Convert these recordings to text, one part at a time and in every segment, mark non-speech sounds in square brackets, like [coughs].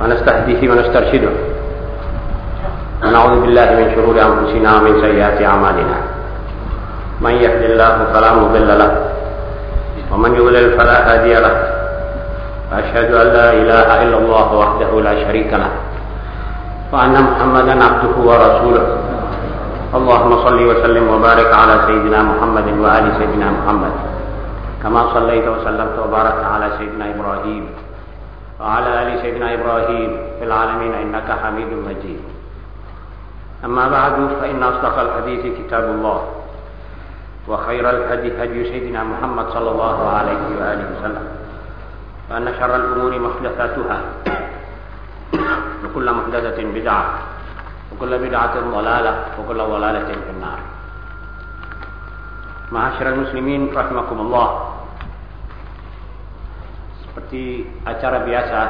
ونستهديه ونسترشده ونعوذ بالله من شرور أنفسنا ومن سيئات أعمالنا. من يهد الله فلا مضل له ومن يضلل فلا هادي له. أشهد أن لا إله إلا الله وحده لا شريك له وأن محمدا عبده ورسوله. اللهم صل وسلم وبارك على سيدنا محمد وآل سيدنا محمد. كما صليت وسلمت وباركت على سيدنا إبراهيم. وعلى آل سيدنا إبراهيم في العالمين إنك حميد مجيد. أما بعد فإن أصدق الحديث كتاب الله وخير الهدي هدي سيدنا محمد صلى الله عليه وآله وسلم وأن شر الأمور محدثاتها وكل محدثة بدعة وكل بدعة ضلالة وكل ضلالة في النار. معاشر المسلمين رحمكم الله. Seperti acara biasa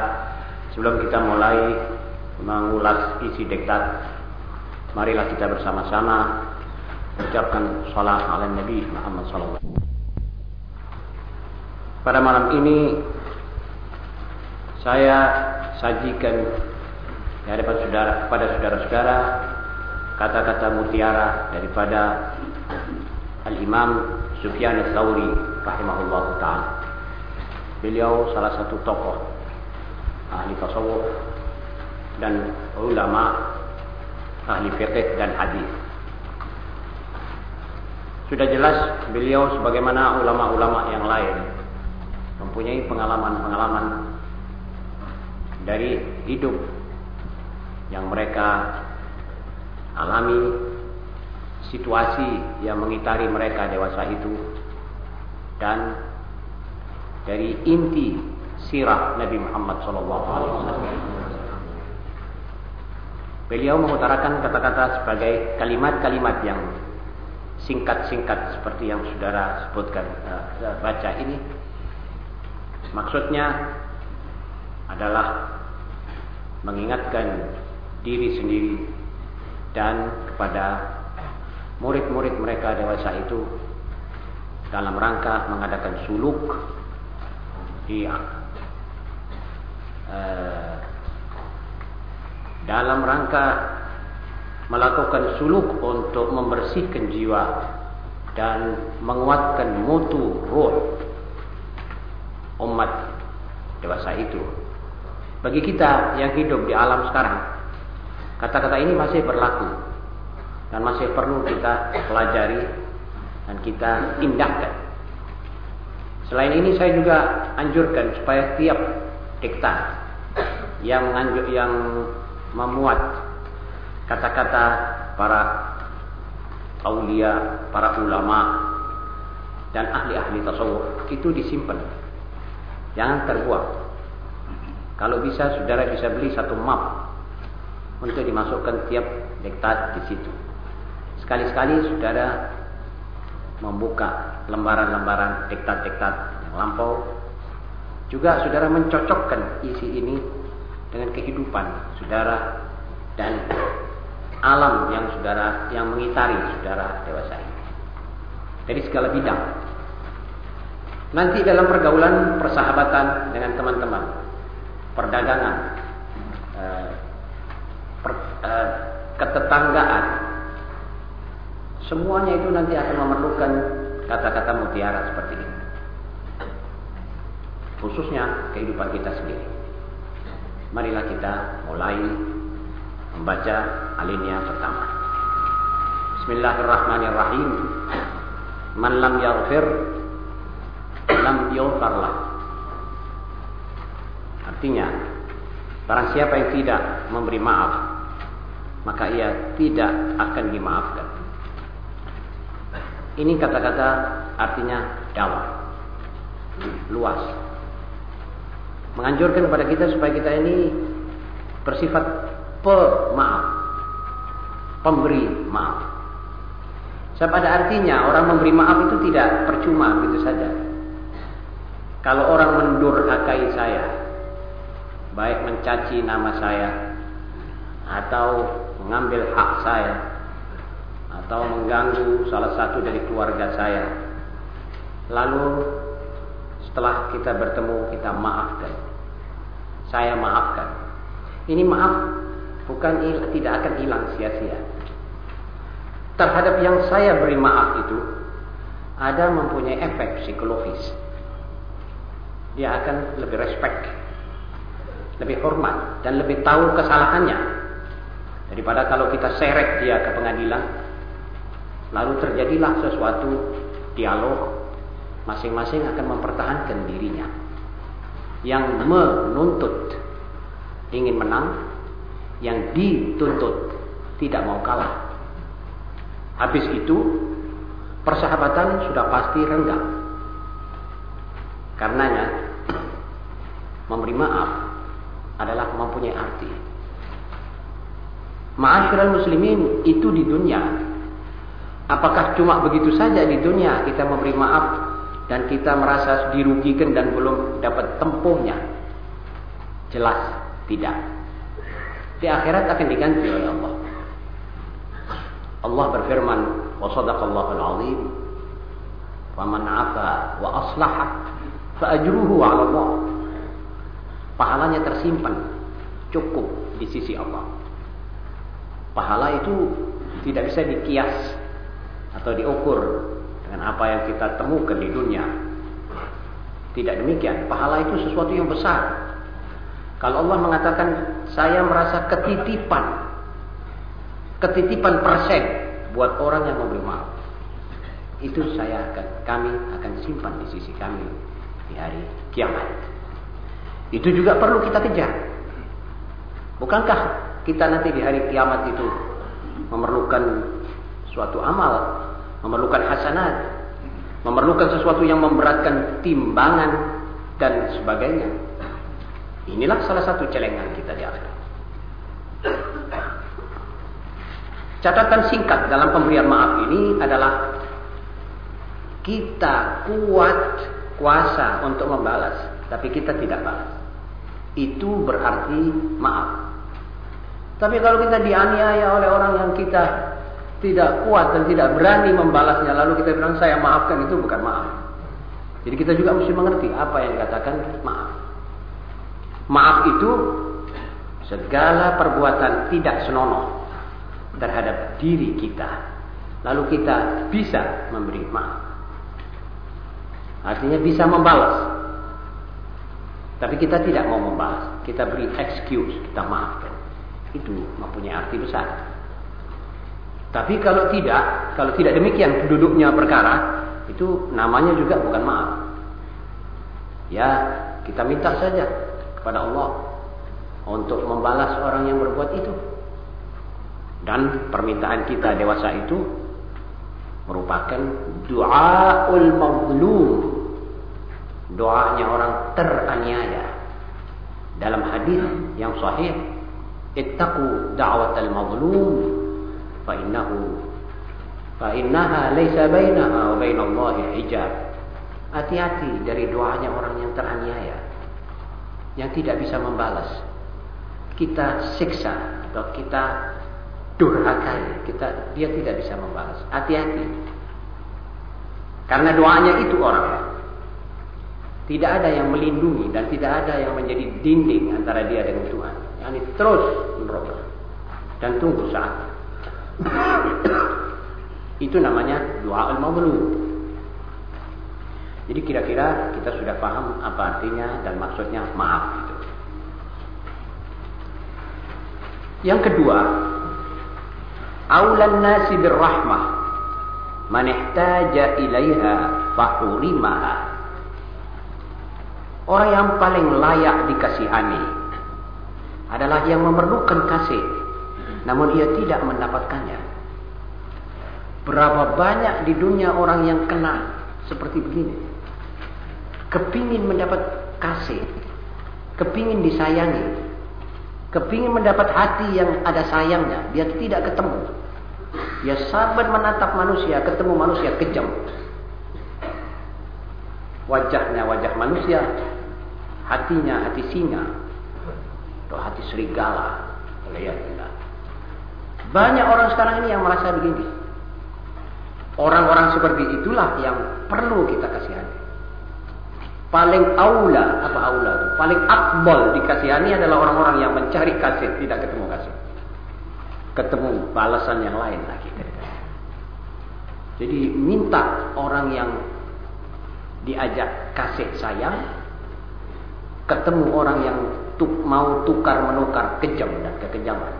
sebelum kita mulai mengulas isi diktat marilah kita bersama-sama ucapkan salat ala Nabi Muhammad sallallahu Pada malam ini saya sajikan di hadapan saudara kepada saudara-saudara kata-kata mutiara daripada Al-Imam Sufyan Ats-Tsauri rahimahullah taala. Beliau salah satu tokoh ahli tasawuf dan ulama ahli fiqh dan hadis. Sudah jelas beliau sebagaimana ulama-ulama yang lain mempunyai pengalaman-pengalaman dari hidup yang mereka alami situasi yang mengitari mereka dewasa itu dan dari inti sirah Nabi Muhammad SAW. Beliau mengutarakan kata-kata sebagai kalimat-kalimat yang singkat-singkat seperti yang saudara sebutkan uh, baca ini. Maksudnya adalah mengingatkan diri sendiri dan kepada murid-murid mereka dewasa itu dalam rangka mengadakan suluk di uh, dalam rangka melakukan suluk untuk membersihkan jiwa dan menguatkan mutu ruh umat dewasa itu. Bagi kita yang hidup di alam sekarang, kata-kata ini masih berlaku dan masih perlu kita pelajari dan kita indahkan. Selain ini saya juga anjurkan supaya tiap diktat yang menganjuk yang memuat kata-kata para aulia, para ulama dan ahli-ahli tasawuf itu disimpan. Jangan terbuang. Kalau bisa saudara bisa beli satu map untuk dimasukkan tiap diktat di situ. Sekali-sekali saudara membuka lembaran-lembaran diktat-diktat yang lampau. Juga saudara mencocokkan isi ini dengan kehidupan saudara dan alam yang saudara yang mengitari saudara dewasa ini. Dari segala bidang. Nanti dalam pergaulan persahabatan dengan teman-teman, perdagangan, eh, per, eh, ketetanggaan, semuanya itu nanti akan memerlukan kata-kata mutiara seperti ini. Khususnya kehidupan kita sendiri. Marilah kita mulai membaca alinea pertama. Bismillahirrahmanirrahim. Man lam yaghfir lam yughfar lah. Artinya, barang siapa yang tidak memberi maaf, maka ia tidak akan dimaafkan. Ini kata-kata artinya dakwah. Luas. Menganjurkan kepada kita supaya kita ini bersifat pemaaf. Pemberi maaf. Sebab ada artinya orang memberi maaf itu tidak percuma begitu saja. Kalau orang mendurhakai saya, baik mencaci nama saya, atau mengambil hak saya, atau mengganggu salah satu dari keluarga saya, lalu setelah kita bertemu kita maafkan, saya maafkan, Ini maaf bukan tidak akan hilang sia-sia. Terhadap yang saya beri maaf itu ada mempunyai efek psikologis. Dia akan lebih respect, lebih hormat dan lebih tahu kesalahannya daripada kalau kita seret dia ke pengadilan lalu terjadilah sesuatu dialog. Masing-masing akan mempertahankan dirinya. Yang menuntut ingin menang yang dituntut tidak mau kalah. Habis itu persahabatan sudah pasti renggang. Karenanya memberi maaf adalah mempunyai arti. Ma'asyiral muslimin itu di dunia Apakah cuma begitu saja di dunia kita memberi maaf dan kita merasa dirugikan dan belum dapat tempuhnya. Jelas tidak. Di akhirat akan diganti oleh Allah. Allah berfirman, "Wa sadaqallahul azim." Faman 'afa wa aslaha fa ajruhu 'ala Allah. Pahalanya tersimpan cukup di sisi Allah. Pahala itu tidak bisa dikias atau diukur dengan apa yang kita temukan di dunia. Tidak demikian. Pahala itu sesuatu yang besar. Kalau Allah mengatakan saya merasa ketitipan, ketitipan persen buat orang yang memberi maaf, itu saya akan kami akan simpan di sisi kami di hari kiamat. Itu juga perlu kita kejar. Bukankah kita nanti di hari kiamat itu memerlukan suatu amal memerlukan hasanat, memerlukan sesuatu yang memberatkan timbangan dan sebagainya. Inilah salah satu celengan kita di akhirat. Catatan singkat dalam pemberian maaf ini adalah kita kuat kuasa untuk membalas, tapi kita tidak balas. Itu berarti maaf. Tapi kalau kita dianiaya oleh orang yang kita tidak kuat dan tidak berani membalasnya lalu kita bilang saya maafkan itu bukan maaf. Jadi kita juga mesti mengerti apa yang dikatakan maaf. Maaf itu segala perbuatan tidak senonoh terhadap diri kita. Lalu kita bisa memberi maaf. Artinya bisa membalas. Tapi kita tidak mau membalas. Kita beri excuse, kita maafkan. Itu mempunyai arti besar. Tapi kalau tidak, kalau tidak demikian duduknya perkara, itu namanya juga bukan maaf. Ya, kita minta saja kepada Allah untuk membalas orang yang berbuat itu. Dan permintaan kita dewasa itu merupakan doaul mazlum. Doanya orang teraniaya. Dalam hadis yang sahih, ittaqu da'watal mazlum فإنه فإنها ليس بينها وبين الله حجاب hati-hati dari doanya orang yang teraniaya yang tidak bisa membalas kita siksa atau kita durhakai kita dia tidak bisa membalas hati-hati karena doanya itu orang tidak ada yang melindungi dan tidak ada yang menjadi dinding antara dia dengan Tuhan yang terus menerus dan tunggu saat itu namanya doa al-mazlum. Jadi kira-kira kita sudah paham apa artinya dan maksudnya maaf itu. Yang kedua, aulan nasi birrahmah man ihtaja ilaiha fahurimaha. Orang yang paling layak dikasihani adalah yang memerlukan kasih namun ia tidak mendapatkannya. Berapa banyak di dunia orang yang kena seperti begini. Kepingin mendapat kasih. Kepingin disayangi. Kepingin mendapat hati yang ada sayangnya. Dia tidak ketemu. Dia sabar menatap manusia, ketemu manusia kejam. Wajahnya wajah manusia, hatinya hati singa, atau hati serigala. Lihat, banyak orang sekarang ini yang merasa begini. Orang-orang seperti itulah yang perlu kita kasihani. paling aula apa aula itu paling akbol dikasihani adalah orang-orang yang mencari kasih tidak ketemu kasih ketemu balasan yang lain lagi jadi minta orang yang diajak kasih sayang ketemu orang yang tuk, mau tukar menukar kejam dan kekejaman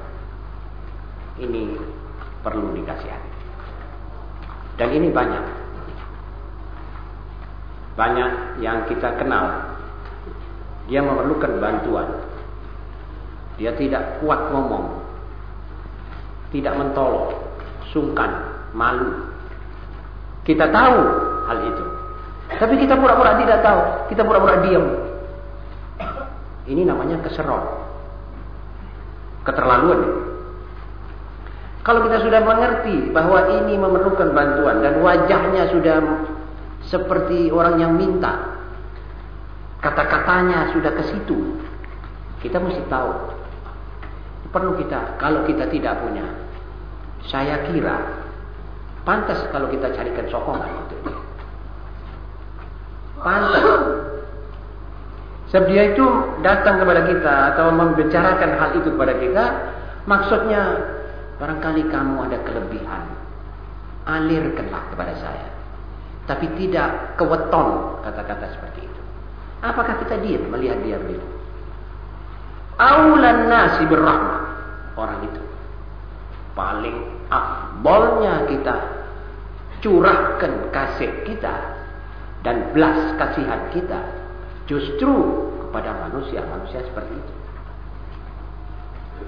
ini perlu dikasihani dan ini banyak banyak yang kita kenal. Dia memerlukan bantuan. Dia tidak kuat ngomong. Tidak mentolong. Sungkan. Malu. Kita tahu hal itu. Tapi kita pura-pura tidak tahu. Kita pura-pura diam. Ini namanya keserong. Keterlaluan. Kalau kita sudah mengerti bahwa ini memerlukan bantuan dan wajahnya sudah seperti orang yang minta. Kata-katanya sudah ke situ. Kita mesti tahu. Perlu kita, kalau kita tidak punya. Saya kira pantas kalau kita carikan sokongan itu. Pantas. Sebab dia itu datang kepada kita atau membicarakan hal itu kepada kita, maksudnya barangkali kamu ada kelebihan. Alirkanlah kepada saya tapi tidak keweton kata-kata seperti itu. Apakah kita diam melihat dia begitu? Aulan nasi berrahmat orang itu paling afbolnya kita curahkan kasih kita dan belas kasihan kita justru kepada manusia-manusia seperti itu.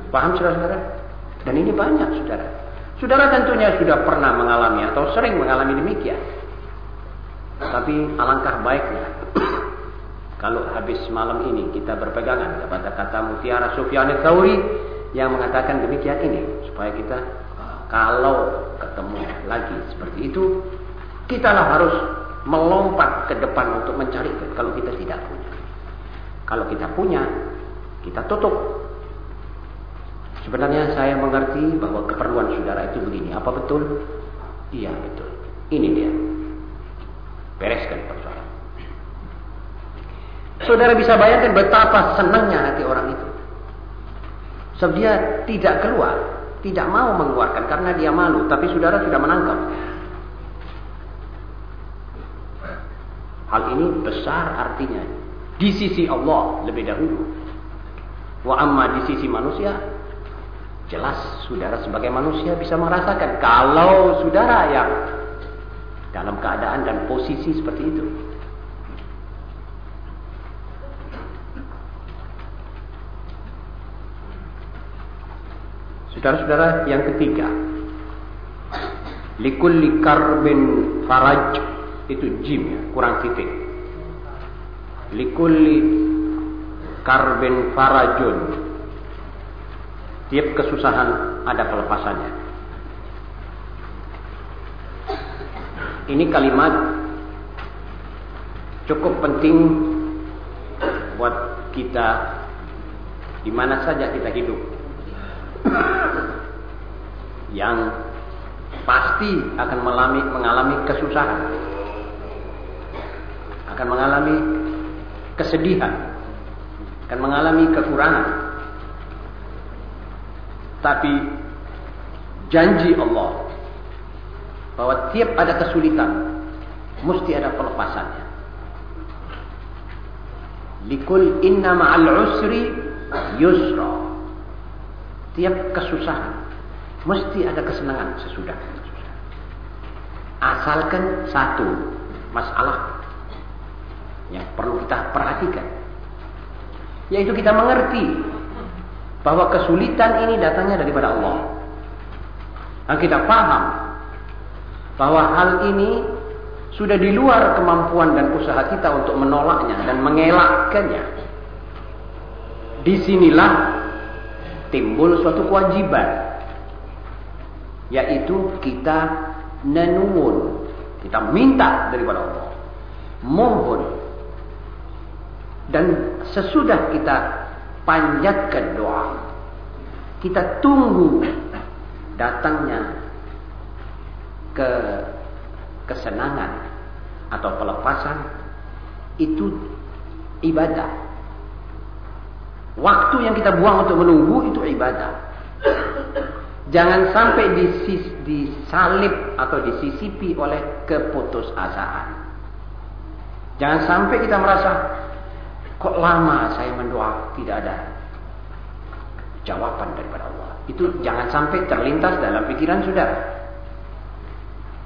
Paham saudara-saudara? Dan ini banyak saudara. Saudara tentunya sudah pernah mengalami atau sering mengalami demikian. Tapi alangkah baiknya [clears throat] kalau habis malam ini kita berpegangan kepada kata Mutiara Sufyan Tsauri yang mengatakan demikian ini supaya kita kalau ketemu lagi seperti itu kita lah harus melompat ke depan untuk mencari kalau kita tidak punya. Kalau kita punya, kita tutup. Sebenarnya saya mengerti bahwa keperluan saudara itu begini. Apa betul? Iya betul. Ini dia. Bereskan persoalan. Saudara bisa bayangkan betapa senangnya hati orang itu. Sebab dia tidak keluar, tidak mau mengeluarkan karena dia malu, tapi saudara sudah menangkap. Hal ini besar artinya di sisi Allah lebih dahulu. Wa amma di sisi manusia jelas saudara sebagai manusia bisa merasakan kalau saudara yang dalam keadaan dan posisi seperti itu. Saudara-saudara yang ketiga, likulli karbin faraj itu jim ya, kurang titik. Likulli karbin farajun. Tiap kesusahan ada pelepasannya. Ini kalimat cukup penting buat kita di mana saja kita hidup. Yang pasti akan mengalami, mengalami kesusahan. Akan mengalami kesedihan. Akan mengalami kekurangan. Tapi janji Allah bahwa tiap ada kesulitan mesti ada pelepasannya. Likul inna ma'al usri yusra. Tiap kesusahan mesti ada kesenangan sesudah. Asalkan satu masalah yang perlu kita perhatikan. Yaitu kita mengerti bahwa kesulitan ini datangnya daripada Allah. Dan kita paham bahwa hal ini sudah di luar kemampuan dan usaha kita untuk menolaknya dan mengelakkannya. Di sinilah timbul suatu kewajiban, yaitu kita nenun, kita minta daripada Allah, mohon, dan sesudah kita panjatkan doa, kita tunggu datangnya ke kesenangan atau pelepasan itu ibadah. Waktu yang kita buang untuk menunggu itu ibadah. Jangan sampai disis, disalib atau disisipi oleh keputusasaan. Jangan sampai kita merasa kok lama saya mendoa tidak ada jawaban daripada Allah. Itu jangan sampai terlintas dalam pikiran saudara.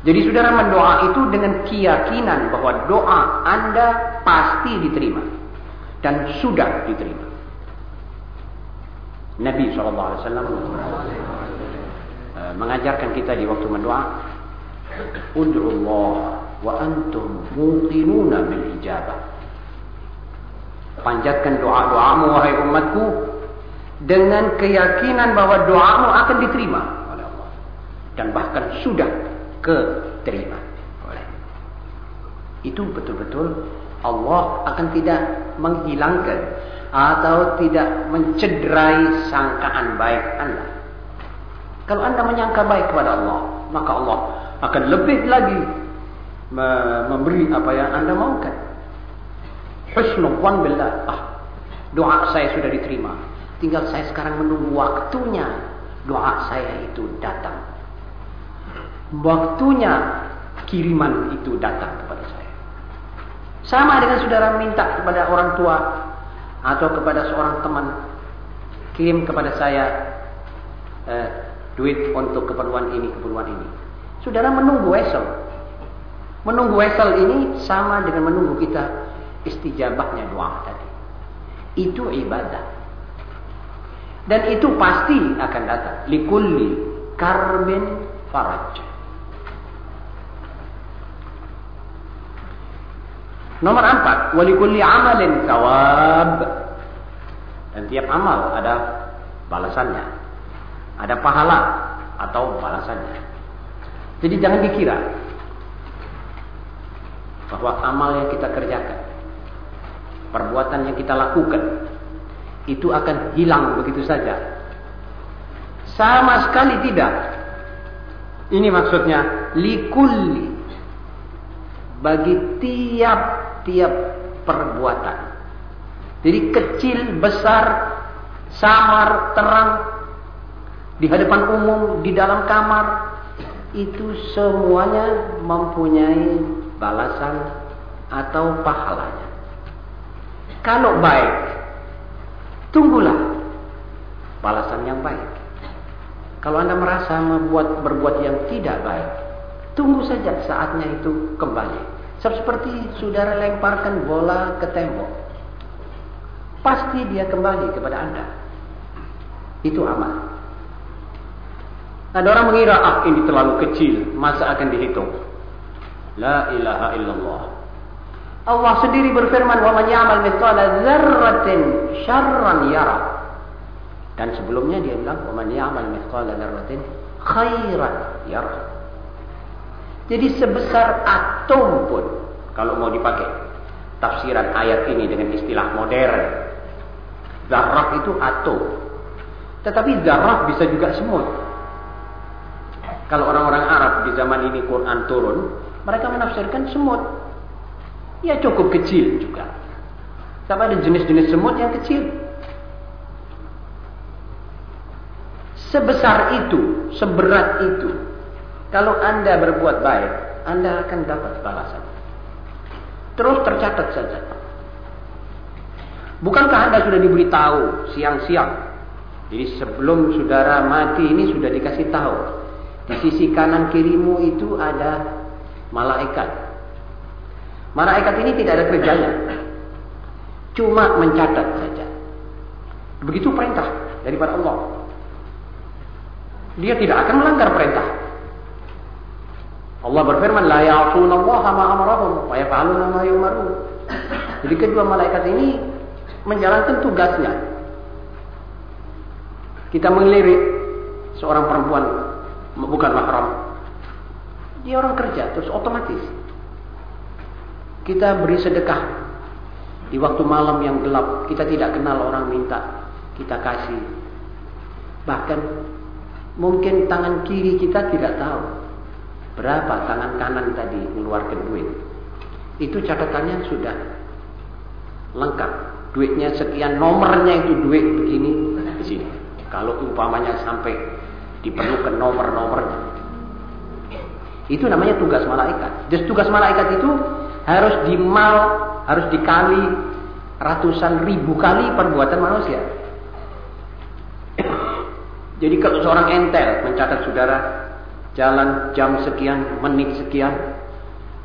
Jadi saudara mendoa itu dengan keyakinan bahwa doa Anda pasti diterima dan sudah diterima. Nabi SAW eh, mengajarkan kita di waktu mendoa, Allah wa antum muqinuna bil ijabah. Panjatkan doa-doamu wahai umatku dengan keyakinan bahwa doamu akan diterima oleh Allah dan bahkan sudah keterima oleh. Itu betul-betul Allah akan tidak menghilangkan atau tidak mencederai sangkaan baik Anda. Kalau Anda menyangka baik kepada Allah, maka Allah akan lebih lagi memberi apa yang Anda maukan. Husnul billah. Ah, doa saya sudah diterima. Tinggal saya sekarang menunggu waktunya doa saya itu datang. Waktunya kiriman itu datang kepada saya. Sama dengan saudara minta kepada orang tua atau kepada seorang teman kirim kepada saya eh, duit untuk keperluan ini, keperluan ini. Saudara menunggu esok. Menunggu esok ini sama dengan menunggu kita istijabahnya doa tadi. Itu ibadah. Dan itu pasti akan datang. Likulli karbin faraj. Nomor empat, walikulli amalin kawab. Dan tiap amal ada balasannya. Ada pahala atau balasannya. Jadi jangan dikira bahwa amal yang kita kerjakan, perbuatan yang kita lakukan, itu akan hilang begitu saja. Sama sekali tidak. Ini maksudnya likulli bagi tiap-tiap perbuatan. Jadi kecil, besar, samar, terang, di hadapan umum, di dalam kamar, itu semuanya mempunyai balasan atau pahalanya. Kalau baik, tunggulah balasan yang baik. Kalau Anda merasa membuat berbuat yang tidak baik, Tunggu saja saatnya itu kembali. Seperti saudara lemparkan bola ke tembok. Pasti dia kembali kepada Anda. Itu amal. Ada orang mengira, ah ini terlalu kecil, masa akan dihitung. La ilaha illallah. Allah sendiri berfirman, "Wa man ya'mal mithqala dzarratin syarran yara." Dan sebelumnya dia bilang, "Wa man ya'mal mithqala dzarratin khairan yara." Jadi sebesar atom pun kalau mau dipakai tafsiran ayat ini dengan istilah modern. Zarrah itu atom. Tetapi zarrah bisa juga semut. Kalau orang-orang Arab di zaman ini Quran turun, mereka menafsirkan semut. Ya cukup kecil juga. Tapi ada jenis-jenis semut yang kecil. Sebesar itu, seberat itu, kalau Anda berbuat baik, Anda akan dapat balasan. Terus tercatat saja. Bukankah Anda sudah diberitahu siang-siang? Jadi sebelum saudara mati ini sudah dikasih tahu. Di sisi kanan kirimu itu ada malaikat. Malaikat ini tidak ada kerjanya. Cuma mencatat saja. Begitu perintah daripada Allah. Dia tidak akan melanggar perintah. Allah berfirman la ya'tuna Allah ma amarahum wa yaf'aluna ma. Jadi kedua malaikat ini menjalankan tugasnya. Kita mengelirik seorang perempuan bukan mahram. Dia orang kerja terus otomatis. Kita beri sedekah di waktu malam yang gelap, kita tidak kenal orang minta, kita kasih. Bahkan mungkin tangan kiri kita tidak tahu Berapa tangan kanan tadi mengeluarkan duit? Itu catatannya sudah lengkap. Duitnya sekian, nomornya itu duit begini sini. Kalau umpamanya sampai diperlukan nomor-nomornya. Itu namanya tugas malaikat. Dan tugas malaikat itu harus dimal, harus dikali ratusan ribu kali perbuatan manusia. Jadi kalau seorang entel mencatat saudara jalan jam sekian, menit sekian,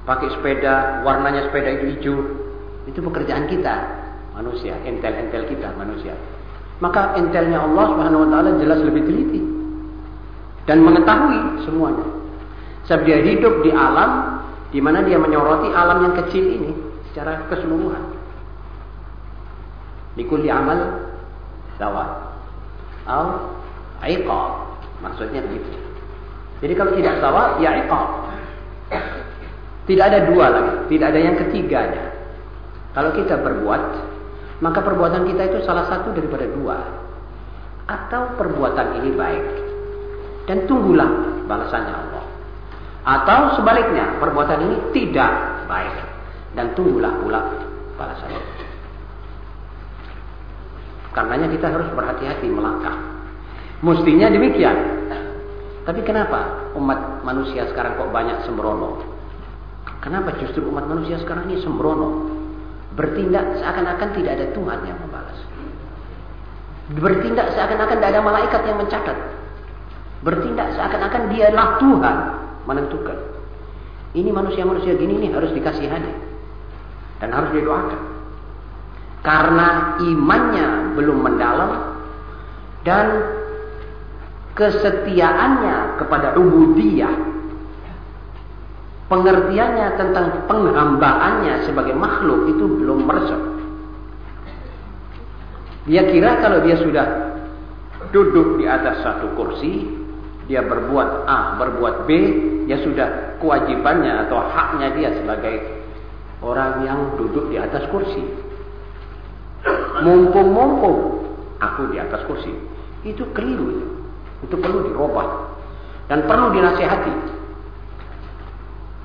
pakai sepeda, warnanya sepeda itu hijau, itu pekerjaan kita manusia, entel-entel kita manusia. Maka entelnya Allah Subhanahu wa taala jelas lebih teliti dan mengetahui semuanya. Sebab dia hidup di alam di mana dia menyoroti alam yang kecil ini secara keseluruhan. Likulli amal sawa. Al iqab. Maksudnya begitu. Jadi kalau tidak sawa, ya iqab. Tidak ada dua lagi, tidak ada yang ketiganya. Kalau kita berbuat, maka perbuatan kita itu salah satu daripada dua. Atau perbuatan ini baik. Dan tunggulah balasannya. Atau sebaliknya, perbuatan ini tidak baik. Dan tunggulah pula balasannya. Karenanya kita harus berhati-hati melangkah. Mestinya demikian. Tapi kenapa umat manusia sekarang kok banyak sembrono? Kenapa justru umat manusia sekarang ini sembrono? Bertindak seakan-akan tidak ada Tuhan yang membalas. Bertindak seakan-akan tidak ada malaikat yang mencatat. Bertindak seakan-akan dialah Tuhan menentukan. Ini manusia-manusia gini ini harus dikasihani. Dan harus didoakan. Karena imannya belum mendalam dan kesetiaannya kepada ubudiyah pengertiannya tentang penghambaannya sebagai makhluk itu belum meresap dia kira kalau dia sudah duduk di atas satu kursi dia berbuat A, berbuat B ya sudah kewajibannya atau haknya dia sebagai orang yang duduk di atas kursi mumpung-mumpung aku di atas kursi itu keliru itu perlu dirubah dan perlu dinasihati.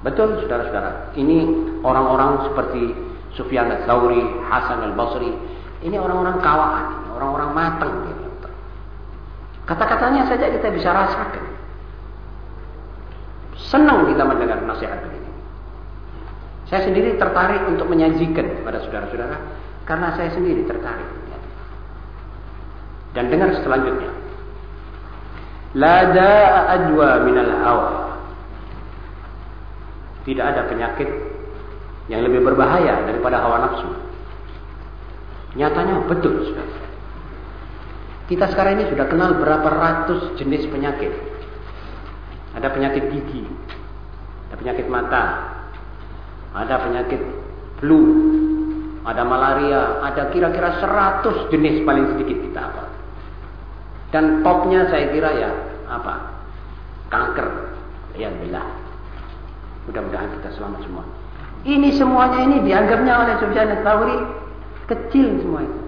Betul saudara-saudara. Ini orang-orang seperti Sufyan al-Thawri, Hasan al-Basri. Ini orang-orang kawaan, orang-orang matang. Kata-katanya saja kita bisa rasakan. Senang kita mendengar nasihat begini. Saya sendiri tertarik untuk menyajikan kepada saudara-saudara karena saya sendiri tertarik. Dan dengar selanjutnya. La da'a ajwa minal hawa. Tidak ada penyakit yang lebih berbahaya daripada hawa nafsu. Nyatanya betul. Kita sekarang ini sudah kenal berapa ratus jenis penyakit. Ada penyakit gigi, ada penyakit mata, ada penyakit flu, ada malaria, ada kira-kira seratus jenis paling sedikit kita apa. Dan topnya saya kira ya apa? Kanker. Ya bila. Mudah-mudahan kita selamat semua. Ini semuanya ini dianggapnya oleh Sufyan Tsauri kecil semua itu.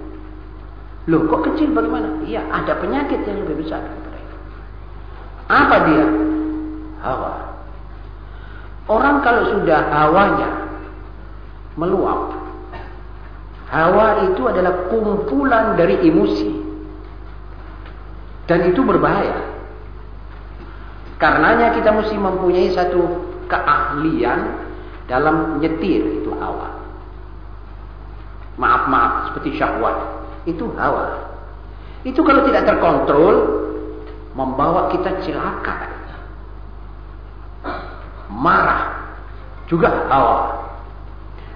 Loh, kok kecil bagaimana? Iya, ada penyakit yang lebih besar daripada itu. Apa dia? Hawa. Orang kalau sudah hawanya meluap, hawa itu adalah kumpulan dari emosi. Dan itu berbahaya. Karenanya kita mesti mempunyai satu keahlian dalam nyetir itu hawa. Maaf-maaf seperti syahwat. Itu hawa. Itu kalau tidak terkontrol membawa kita celaka. Marah. Juga hawa.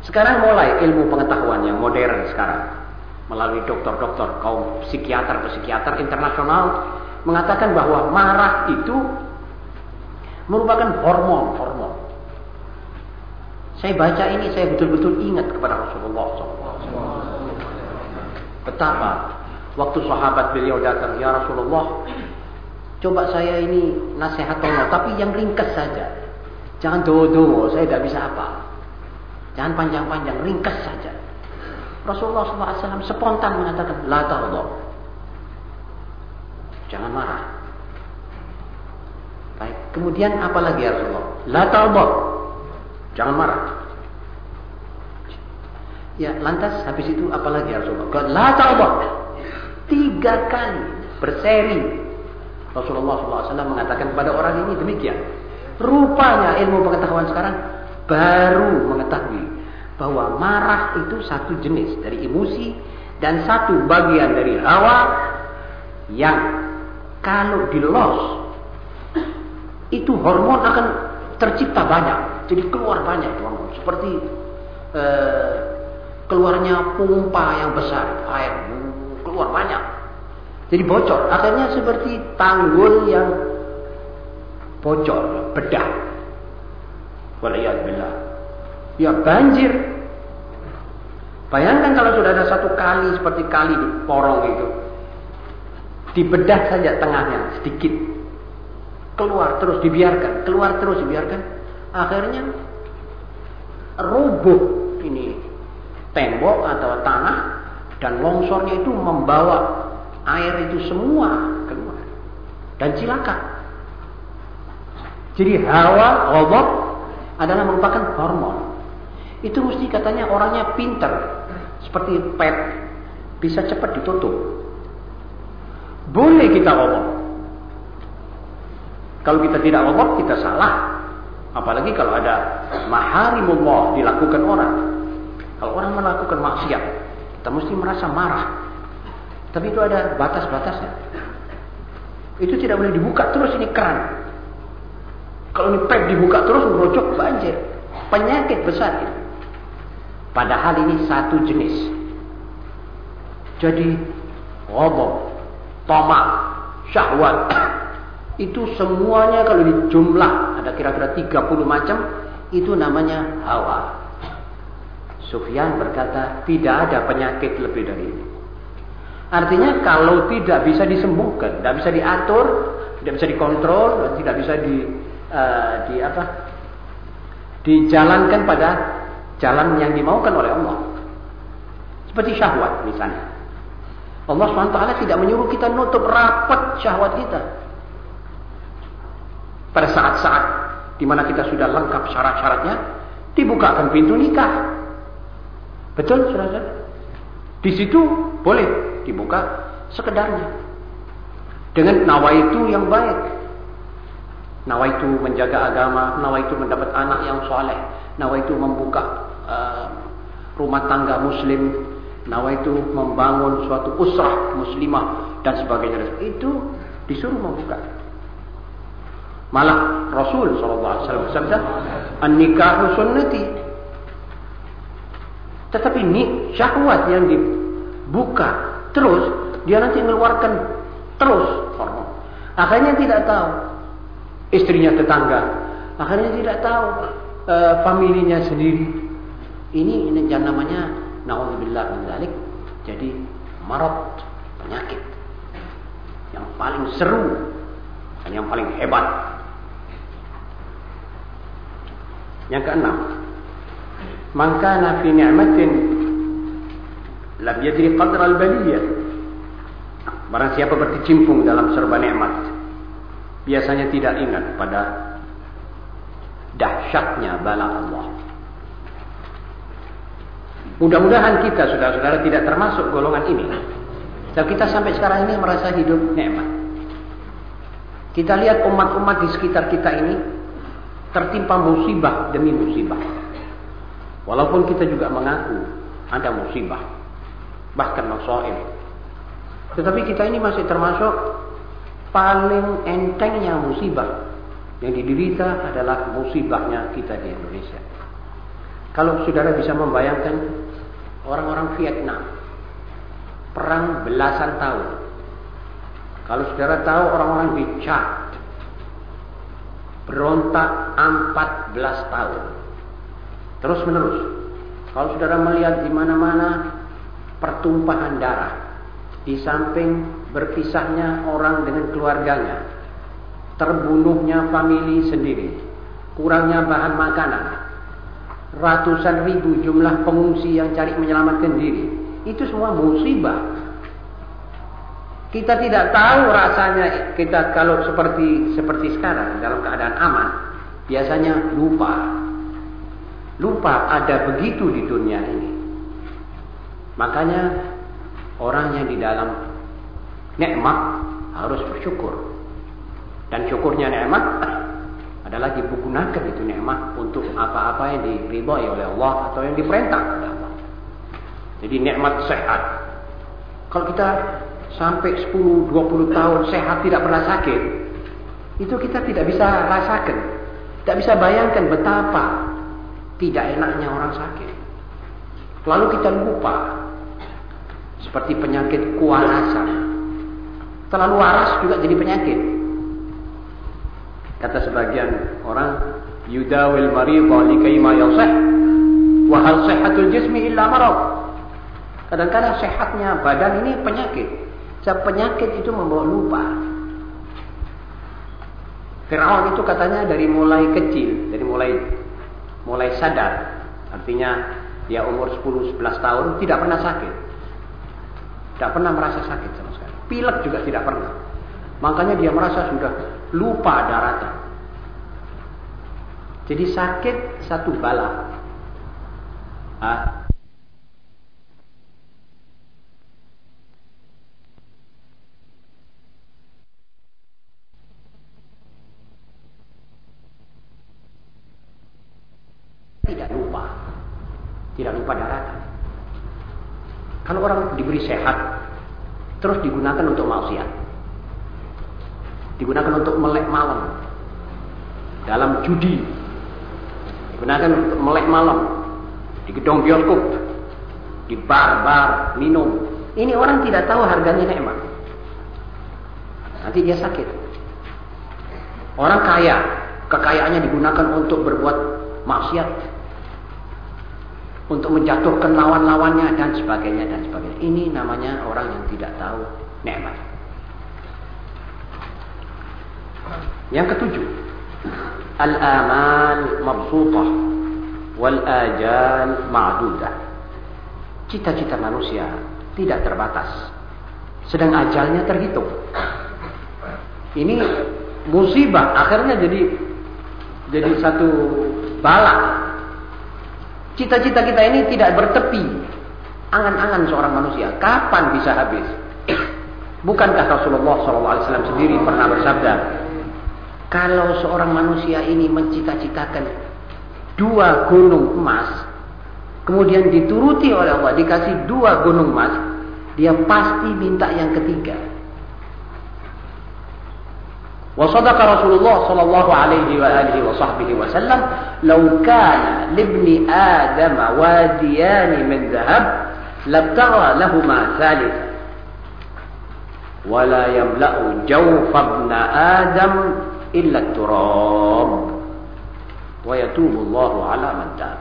Sekarang mulai ilmu pengetahuan yang modern sekarang melalui dokter-dokter kaum psikiater-psikiater internasional mengatakan bahwa marah itu merupakan hormon-hormon. Saya baca ini saya betul-betul ingat kepada Rasulullah SAW. Betapa waktu sahabat beliau datang, ya Rasulullah, coba saya ini nasihat Allah, tapi yang ringkas saja. Jangan dodo, saya tidak bisa apa. Jangan panjang-panjang, ringkas saja. Rasulullah SAW spontan mengatakan, La ta'udhu. Jangan marah. Baik. Kemudian apa lagi ya Rasulullah? La ta'udhu. Jangan marah. Ya, lantas habis itu apalagi ya Rasulullah? La ta'ubah. Tiga kali berseri. Rasulullah SAW mengatakan kepada orang ini demikian. Rupanya ilmu pengetahuan sekarang baru mengetahui bahwa marah itu satu jenis dari emosi dan satu bagian dari hawa yang kalau dilos itu hormon akan tercipta banyak, jadi keluar banyak hormon seperti eh, keluarnya pompa yang besar air keluar banyak, jadi bocor. Akhirnya seperti tanggul yang bocor, bedah. Waliyadzubillah. Ya banjir. Bayangkan kalau sudah ada satu kali seperti kali di porong itu. Dibedah saja tengahnya sedikit. Keluar terus dibiarkan, keluar terus dibiarkan. Akhirnya rubuh ini tembok atau tanah dan longsornya itu membawa air itu semua keluar dan cilaka. Jadi hawa ghadab adalah merupakan hormon. Itu mesti katanya orangnya pinter seperti pet bisa cepat ditutup. Boleh kita ngomong. Kalau kita tidak ngomong kita salah. Apalagi kalau ada maharimullah dilakukan orang. Kalau orang melakukan maksiat, kita mesti merasa marah. Tapi itu ada batas-batasnya. Itu tidak boleh dibuka terus ini keran. Kalau ini pep dibuka terus merocok banjir. Penyakit besar itu. Padahal ini satu jenis. Jadi ngomong, tomak, syahwat [coughs] itu semuanya kalau dijumlah ada kira-kira 30 macam itu namanya hawa. Sufyan berkata tidak ada penyakit lebih dari ini. Artinya kalau tidak bisa disembuhkan, tidak bisa diatur, tidak bisa dikontrol, tidak bisa di, uh, di apa? dijalankan pada jalan yang dimaukan oleh Allah. Seperti syahwat misalnya. Allah SWT tidak menyuruh kita nutup rapat syahwat kita. Pada saat-saat di mana kita sudah lengkap syarat-syaratnya, dibukakan pintu nikah. Betul, saudara? Di situ boleh dibuka sekedarnya. Dengan nawaitu yang baik. Nawaitu menjaga agama, nawaitu mendapat anak yang soleh, nawaitu membuka uh, rumah tangga muslim, nawaitu membangun suatu usrah muslimah dan sebagainya. Itu disuruh membuka. Malah Rasul SAW bersabda, An-nikahu sunnati. Tetapi ini syahwat yang dibuka terus, dia nanti mengeluarkan terus hormon. Akhirnya tidak tahu istrinya tetangga, akhirnya tidak tahu uh, familinya sendiri. Ini ini yang namanya naudzubillah min dzalik jadi marot penyakit yang paling seru dan yang paling hebat. Yang keenam, maka nafi ni'matin lam yadri qadr al-baliyah. Barang siapa berkecimpung dalam serba nikmat, biasanya tidak ingat pada dahsyatnya bala Allah. Mudah-mudahan kita saudara-saudara tidak termasuk golongan ini. Dan kita sampai sekarang ini merasa hidup nikmat. Kita lihat umat-umat di sekitar kita ini tertimpa musibah demi musibah. Walaupun kita juga mengaku ada musibah, bahkan masail. Tetapi kita ini masih termasuk paling entengnya musibah yang diderita adalah musibahnya kita di Indonesia. Kalau saudara bisa membayangkan orang-orang Vietnam perang belasan tahun. Kalau saudara tahu orang-orang di Chad berontak 14 tahun. Terus menerus. Kalau saudara melihat di mana-mana pertumpahan darah, di samping berpisahnya orang dengan keluarganya, terbunuhnya famili sendiri, kurangnya bahan makanan, ratusan ribu jumlah pengungsi yang cari menyelamatkan diri. Itu semua musibah. Kita tidak tahu rasanya kita kalau seperti seperti sekarang dalam keadaan aman, biasanya lupa. Lupa ada begitu di dunia ini. Makanya orang yang di dalam nikmat harus bersyukur. Dan syukurnya nikmat [clears throat] adalah digunakan itu nikmat untuk apa-apa yang diridhai oleh Allah atau yang diperintah oleh Allah. Jadi nikmat sehat. Kalau kita sampai 10 20 tahun sehat tidak pernah sakit, itu kita tidak bisa rasakan. Tidak bisa bayangkan betapa tidak enaknya orang sakit. Lalu kita lupa seperti penyakit kuarasan. Terlalu waras juga jadi penyakit. Kata sebagian orang, yudawil maridha likai ma yasih wa hal sihhatul jismi illa marad. Kadang-kadang sehatnya badan ini penyakit. Sebab penyakit itu membawa lupa. Fir'aun itu katanya dari mulai kecil, dari mulai mulai sadar. Artinya dia umur 10 11 tahun tidak pernah sakit. Tidak pernah merasa sakit sama. Pilek juga tidak pernah. Makanya dia merasa sudah lupa daratan. Jadi sakit satu bala. Ah, tidak lupa. Tidak lupa daratan. Kalau orang diberi sehat, terus digunakan untuk maksiat. Digunakan untuk melek malam. Dalam judi. Digunakan untuk melek malam. Di gedung bioskop. Di bar-bar, minum. Ini orang tidak tahu harganya nikmat. Nanti dia sakit. Orang kaya, kekayaannya digunakan untuk berbuat maksiat untuk menjatuhkan lawan-lawannya dan sebagainya dan sebagainya. Ini namanya orang yang tidak tahu nikmat. Yang ketujuh, al-amal mabsutah wal ajal ma'dudah. Cita-cita manusia tidak terbatas. Sedang ajalnya terhitung. Ini musibah akhirnya jadi jadi satu bala Cita-cita kita ini tidak bertepi. Angan-angan seorang manusia. Kapan bisa habis? [clears throat] Bukankah Rasulullah SAW sendiri pernah bersabda, kalau seorang manusia ini mencita-citakan dua gunung emas, kemudian dituruti oleh Allah, dikasih dua gunung emas, dia pasti minta yang ketiga. وصدق رسول الله صلى الله عليه وآله وصحبه وسلم لو كان لابن آدم واديان من ذهب لابتغى لهما ثالثا. ولا يملأ جوف ابن آدم إلا التراب. ويتوب الله على من تاب.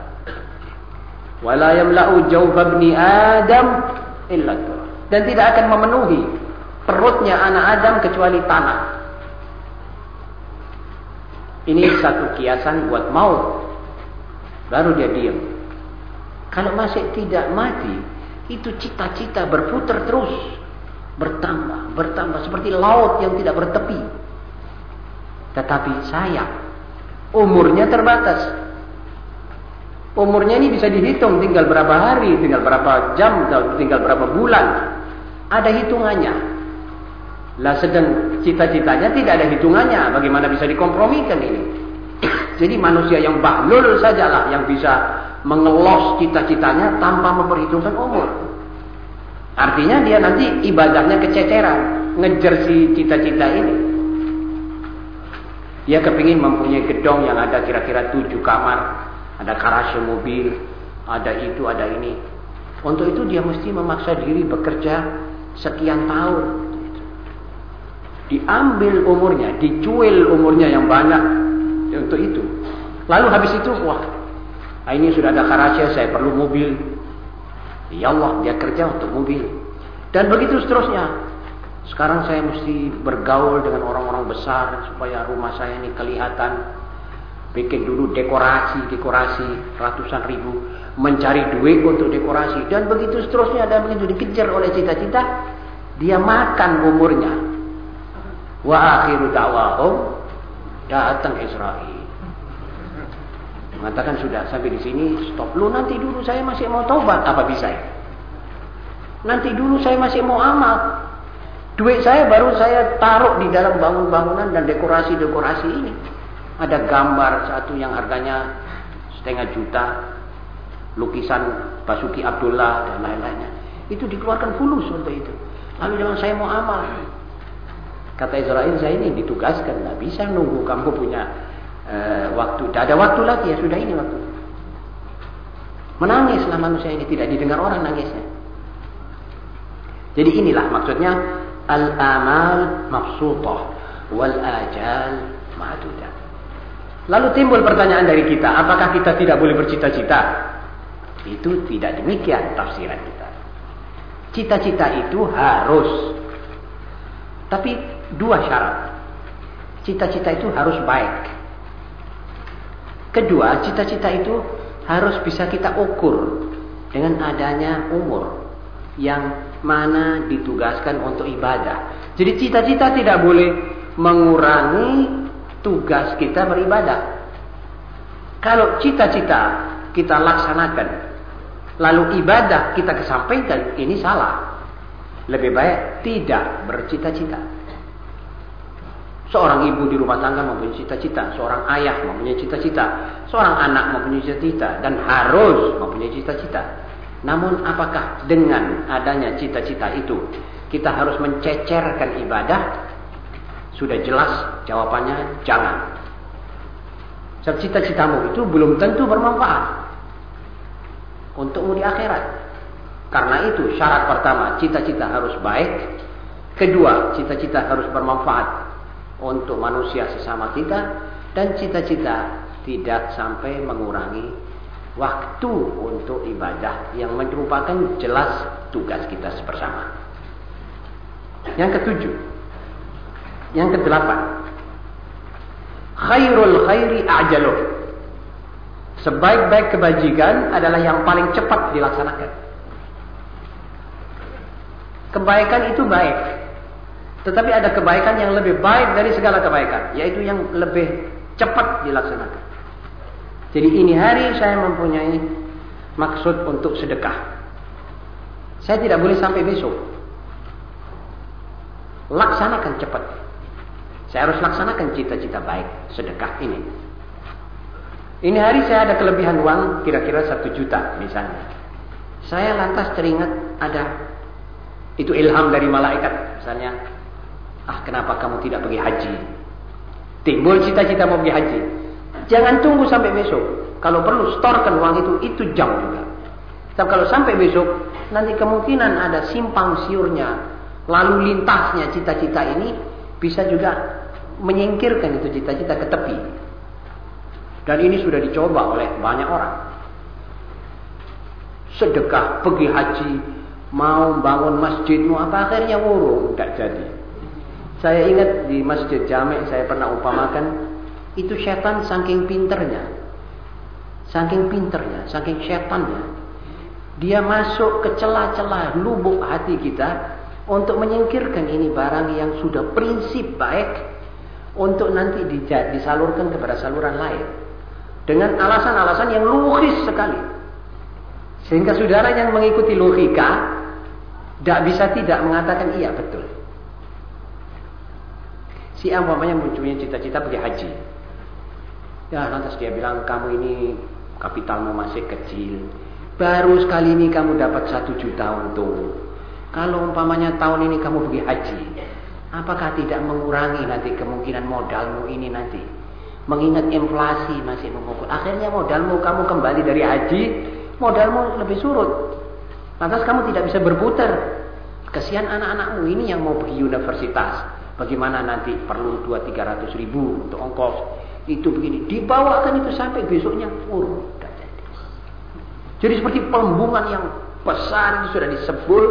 ولا يملأ جوف ابن آدم إلا التراب. Dan tidak akan memenuhi perutnya anak Adam kecuali tanah. Ini satu kiasan buat maut. Baru dia diam. Kalau masih tidak mati, itu cita-cita berputar terus. Bertambah, bertambah. Seperti laut yang tidak bertepi. Tetapi sayang, umurnya terbatas. Umurnya ini bisa dihitung tinggal berapa hari, tinggal berapa jam, tinggal berapa bulan. Ada hitungannya. Lah sedang cita-citanya tidak ada hitungannya. Bagaimana bisa dikompromikan ini? [clears throat] Jadi manusia yang bahlul sajalah yang bisa mengelos cita-citanya tanpa memperhitungkan umur. Artinya dia nanti ibadahnya kececeran. Ngejar si cita-cita ini. Dia kepingin mempunyai gedong yang ada kira-kira tujuh kamar. Ada garasi mobil. Ada itu, ada ini. Untuk itu dia mesti memaksa diri bekerja sekian tahun diambil umurnya, dicuil umurnya yang banyak untuk itu. Lalu habis itu, wah, ini sudah ada karasia, saya perlu mobil. Ya Allah, dia kerja untuk mobil. Dan begitu seterusnya. Sekarang saya mesti bergaul dengan orang-orang besar supaya rumah saya ini kelihatan. Bikin dulu dekorasi-dekorasi ratusan ribu. Mencari duit untuk dekorasi. Dan begitu seterusnya. Dan begitu dikejar oleh cita-cita. Dia makan umurnya. Wa akhiru da'wahum datang Israel. Mengatakan sudah sampai di sini stop. Lu nanti dulu saya masih mau taubat apa bisa ya? Nanti dulu saya masih mau amal. Duit saya baru saya taruh di dalam bangun-bangunan dan dekorasi-dekorasi ini. Ada gambar satu yang harganya setengah juta, lukisan Basuki Abdullah dan lain-lainnya. Itu dikeluarkan fulus untuk itu. Lalu jangan saya mau amal. Kata Israel, saya ini ditugaskan, nggak bisa nunggu kamu punya uh, waktu. Tidak ada waktu lagi ya sudah ini waktu. Menangislah manusia ini tidak didengar orang nangisnya. Jadi inilah maksudnya al-amal mafsutah wal ajal ma'dudah. Lalu timbul pertanyaan dari kita, apakah kita tidak boleh bercita-cita? Itu tidak demikian tafsiran kita. Cita-cita itu harus. Tapi dua syarat. Cita-cita itu harus baik. Kedua, cita-cita itu harus bisa kita ukur dengan adanya umur yang mana ditugaskan untuk ibadah. Jadi cita-cita tidak boleh mengurangi tugas kita beribadah. Kalau cita-cita kita laksanakan, lalu ibadah kita kesampaikan, ini salah. Lebih baik tidak bercita-cita. Seorang ibu di rumah tangga mempunyai cita-cita, seorang ayah mempunyai cita-cita, seorang anak mempunyai cita-cita, dan harus mempunyai cita-cita. Namun apakah dengan adanya cita-cita itu kita harus mencecerkan ibadah? Sudah jelas jawabannya jangan. Sebab cita-citamu itu belum tentu bermanfaat untukmu di akhirat. Karena itu syarat pertama cita-cita harus baik. Kedua, cita-cita harus bermanfaat untuk manusia sesama kita dan cita-cita tidak sampai mengurangi waktu untuk ibadah yang merupakan jelas tugas kita bersama. Yang ketujuh, yang kedelapan, khairul khairi ajaluh. Sebaik-baik kebajikan adalah yang paling cepat dilaksanakan. Kebaikan itu baik. Tetapi ada kebaikan yang lebih baik dari segala kebaikan. Yaitu yang lebih cepat dilaksanakan. Jadi ini hari saya mempunyai maksud untuk sedekah. Saya tidak boleh sampai besok. Laksanakan cepat. Saya harus laksanakan cita-cita baik sedekah ini. Ini hari saya ada kelebihan uang kira-kira satu juta misalnya. Saya lantas teringat ada itu ilham dari malaikat misalnya. Ah kenapa kamu tidak pergi haji? Timbul cita-cita mau pergi haji. Jangan tunggu sampai besok. Kalau perlu storkan uang itu, itu jam juga. Tapi kalau sampai besok, nanti kemungkinan ada simpang siurnya, lalu lintasnya cita-cita ini bisa juga menyingkirkan itu cita-cita ke tepi. Dan ini sudah dicoba oleh banyak orang. Sedekah, pergi haji, mau bangun masjid, mau apa akhirnya wurung, tidak jadi. Saya ingat di masjid Jamek saya pernah upamakan itu setan saking pinternya. Saking pinternya, saking setannya. Dia masuk ke celah-celah lubuk hati kita untuk menyingkirkan ini barang yang sudah prinsip baik untuk nanti disalurkan kepada saluran lain. Dengan alasan-alasan yang logis sekali. Sehingga saudara yang mengikuti logika tidak bisa tidak mengatakan iya betul. Si A umpamanya mempunyai cita-cita pergi haji. Ya lantas dia bilang kamu ini kapitalmu masih kecil. Baru sekali ini kamu dapat satu juta untung. Kalau umpamanya tahun ini kamu pergi haji. Apakah tidak mengurangi nanti kemungkinan modalmu ini nanti? Mengingat inflasi masih memukul. Akhirnya modalmu kamu kembali dari haji. Modalmu lebih surut. Lantas kamu tidak bisa berputar. Kesian anak-anakmu ini yang mau pergi universitas. Bagaimana nanti perlu 2-300 ribu untuk ongkos? Itu begini. Dibawakan itu sampai besoknya urut jadi. Seperti pembungan yang besar itu sudah disebul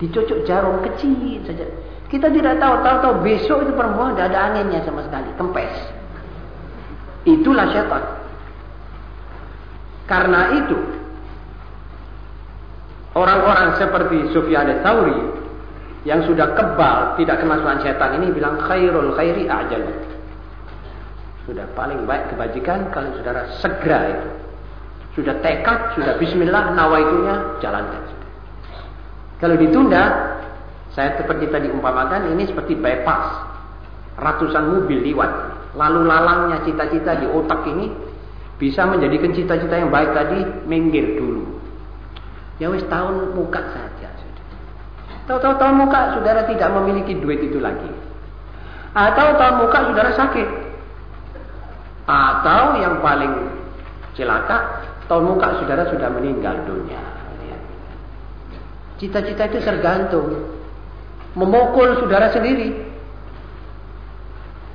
dicocok jarum kecil saja. Kita tidak tahu tahu-tahu besok itu perempuan tidak ada anginnya sama sekali kempes. Itulah syaitan. Karena itu orang-orang seperti Sufyan Tsauri yang sudah kebal tidak kemasukan setan ini bilang khairul khairi ajal sudah paling baik kebajikan kalau saudara segera itu. Sudah tekad, sudah bismillah, nawaitunya, jalankan. Kalau ditunda, saya seperti tadi umpamakan ini seperti bypass. Ratusan mobil liwat. Lalu lalangnya cita-cita di otak ini bisa menjadikan cita-cita yang baik tadi minggir dulu. Ya wis tahun muka saja. Tahu-tahu tahun muka saudara tidak memiliki duit itu lagi. Atau tahun muka saudara sakit. Atau yang paling celaka, tahun muka saudara sudah meninggal dunia. Cita-cita itu tergantung memukul saudara sendiri.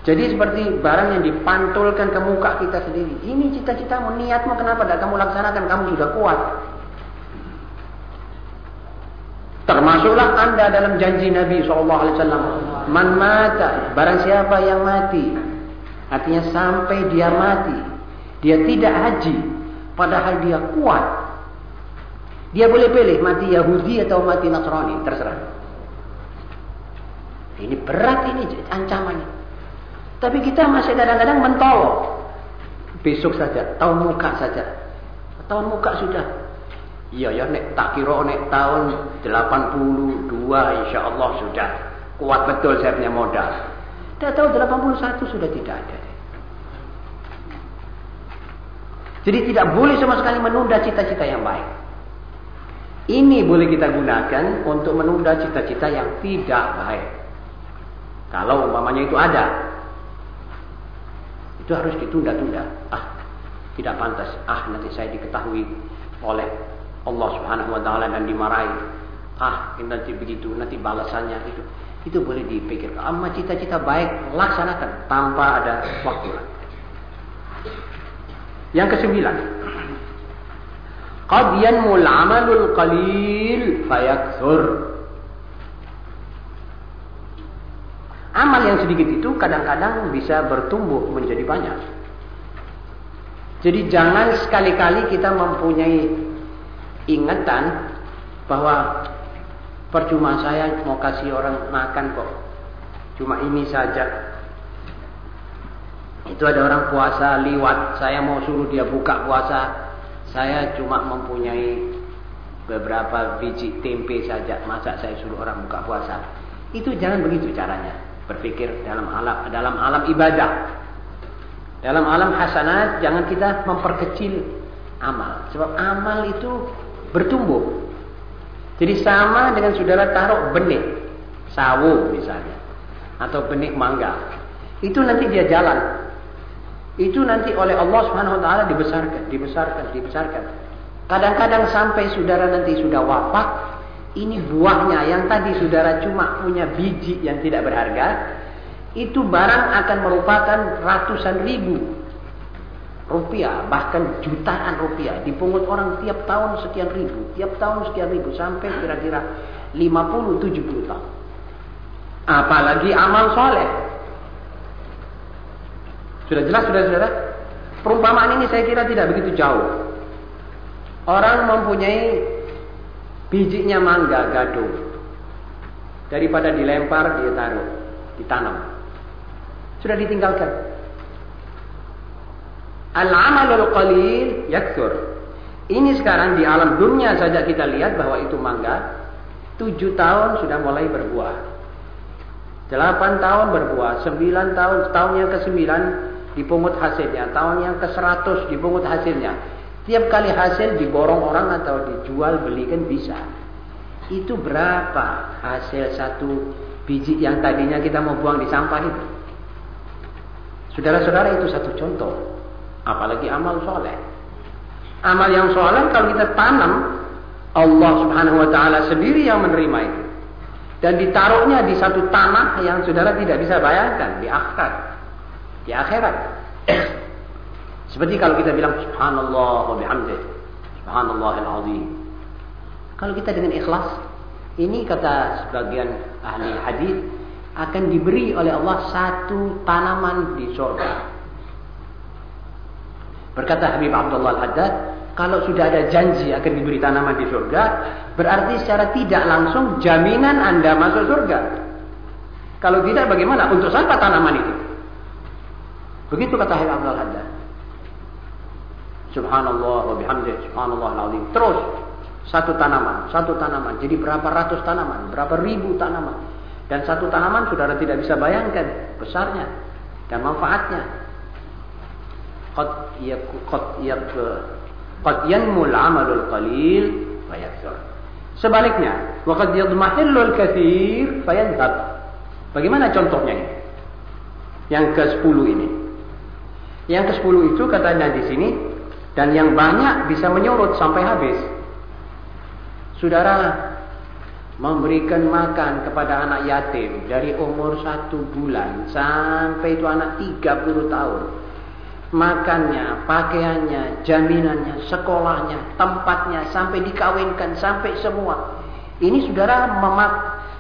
Jadi seperti barang yang dipantulkan ke muka kita sendiri. Ini cita-citamu, niatmu kenapa tidak kamu laksanakan? Kamu sudah kuat. Termasuklah anda dalam janji Nabi SAW. Man mata, barang siapa yang mati. Artinya sampai dia mati. Dia tidak haji. Padahal dia kuat. Dia boleh pilih mati Yahudi atau mati Nasrani. Terserah. Ini berat ini ancamannya. Tapi kita masih kadang-kadang mentol. Besok saja, tahun muka saja. Tahun muka sudah. Iya ya nek tak kira nek tahun 82 insya Allah sudah kuat betul saya punya modal. Tidak tahu 81 sudah tidak ada. Jadi tidak boleh sama sekali menunda cita-cita yang baik. Ini boleh kita gunakan untuk menunda cita-cita yang tidak baik. Kalau umpamanya itu ada. Itu harus ditunda-tunda. Ah, tidak pantas. Ah, nanti saya diketahui oleh Allah Subhanahu wa taala dan dimarahi. Ah, nanti begitu, nanti balasannya itu. Itu boleh dipikirkan. Amma cita-cita baik laksanakan tanpa ada waktu. Yang kesembilan. Qad yanmul amalul qalil fayakthur. Amal yang sedikit itu kadang-kadang bisa bertumbuh menjadi banyak. Jadi jangan sekali-kali kita mempunyai ingatan bahwa percuma saya mau kasih orang makan kok. Cuma ini saja. Itu ada orang puasa liwat, saya mau suruh dia buka puasa. Saya cuma mempunyai beberapa biji tempe saja, masa saya suruh orang buka puasa. Itu jangan begitu caranya berpikir dalam alam dalam alam ibadah. Dalam alam hasanat jangan kita memperkecil amal. Sebab amal itu bertumbuh. Jadi sama dengan saudara taruh benih sawo misalnya atau benih mangga. Itu nanti dia jalan. Itu nanti oleh Allah Subhanahu wa taala dibesarkan, dibesarkan, dibesarkan. Kadang-kadang sampai saudara nanti sudah wafat, ini buahnya yang tadi saudara cuma punya biji yang tidak berharga, itu barang akan merupakan ratusan ribu rupiah, bahkan jutaan rupiah. Dipungut orang tiap tahun sekian ribu, tiap tahun sekian ribu, sampai kira-kira 50-70 tahun. Apalagi amal soleh. Sudah jelas, sudah saudara? Perumpamaan ini saya kira tidak begitu jauh. Orang mempunyai bijinya mangga gadung daripada dilempar dia taruh ditanam sudah ditinggalkan al-amalul qalil yaksur ini sekarang di alam dunia saja kita lihat bahwa itu mangga tujuh tahun sudah mulai berbuah delapan tahun berbuah sembilan tahun tahun yang ke sembilan dipungut hasilnya tahun yang ke seratus dipungut hasilnya Tiap kali hasil diborong orang atau dijual belikan bisa. Itu berapa hasil satu biji yang tadinya kita mau buang di sampah itu? Saudara-saudara itu satu contoh. Apalagi amal soleh. Amal yang soleh kalau kita tanam, Allah subhanahu wa ta'ala sendiri yang menerima itu. Dan ditaruhnya di satu tanah yang saudara tidak bisa bayangkan di akhirat. Di akhirat. [clears throat] Seperti kalau kita bilang subhanallah wa bihamdih. Subhanallahil azim. Kalau kita dengan ikhlas, ini kata sebagian ahli hadis akan diberi oleh Allah satu tanaman di surga. Berkata Habib Abdullah Al-Haddad, kalau sudah ada janji akan diberi tanaman di surga, berarti secara tidak langsung jaminan Anda masuk surga. Kalau tidak bagaimana? Untuk siapa tanaman itu? Begitu kata Habib Abdullah Al-Haddad. Subhanallah wa bihamdih, subhanallah al-azim. Terus Satu tanaman, satu tanaman. Jadi berapa ratus tanaman, berapa ribu tanaman. Dan satu tanaman saudara tidak bisa bayangkan besarnya dan manfaatnya. Qad qad qad yanmul amalul qalil fayakthur. Sebaliknya, qad yadmahillu al-katsir fayadhhab. Bagaimana contohnya ini? Yang ke-10 ini. Yang ke-10 itu katanya di sini dan yang banyak bisa menyurut sampai habis. Saudara memberikan makan kepada anak yatim dari umur satu bulan sampai itu anak 30 tahun. Makannya, pakaiannya, jaminannya, sekolahnya, tempatnya, sampai dikawinkan, sampai semua. Ini saudara memak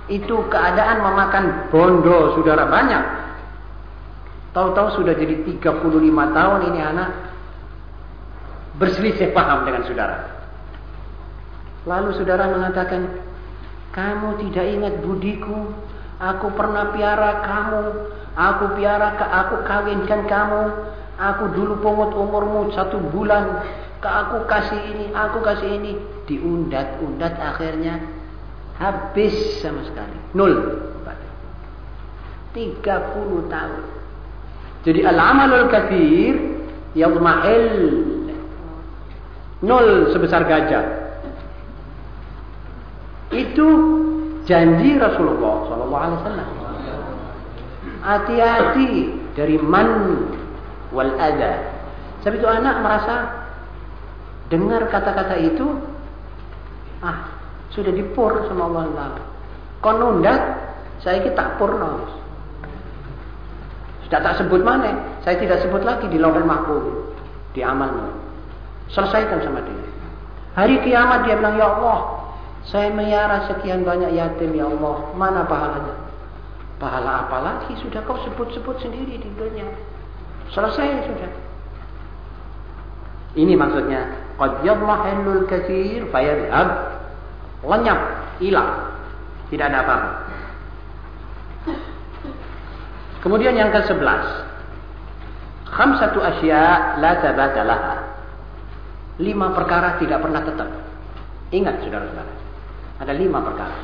itu keadaan memakan bondo saudara banyak. Tahu-tahu sudah jadi 35 tahun ini anak berselisih paham dengan saudara. Lalu saudara mengatakan, kamu tidak ingat budiku, aku pernah piara kamu, aku piara, aku kawinkan kamu, aku dulu pungut umurmu satu bulan, ke aku kasih ini, aku kasih ini, diundat-undat akhirnya habis sama sekali, nol. 30 tahun. Jadi al-amalul kathir yadmahil nol sebesar gajah. Itu janji Rasulullah Wasallam. Hati-hati dari man wal ada. Sebab itu anak merasa dengar kata-kata itu, ah sudah dipur sama Allah Taala. Kon nundat, saya kita purno. Sudah tak sebut mana, saya tidak sebut lagi di lauhul mahfuz, di amalmu. Selesaikan sama dia. Hari kiamat dia bilang, ya Allah, saya meyara sekian banyak yatim ya Allah. Mana pahalanya? Pahala apa lagi? Sudah kau sebut-sebut sendiri di dunia. Selesai sudah. Ini maksudnya. Qad yadmahillul kathir fayadhab. Lenyap, hilang. Tidak ada apa-apa. Kemudian yang ke-11. Khamsatu asya la tabata laha. Lima perkara tidak pernah tetap. Ingat saudara-saudara. Ada lima perkara.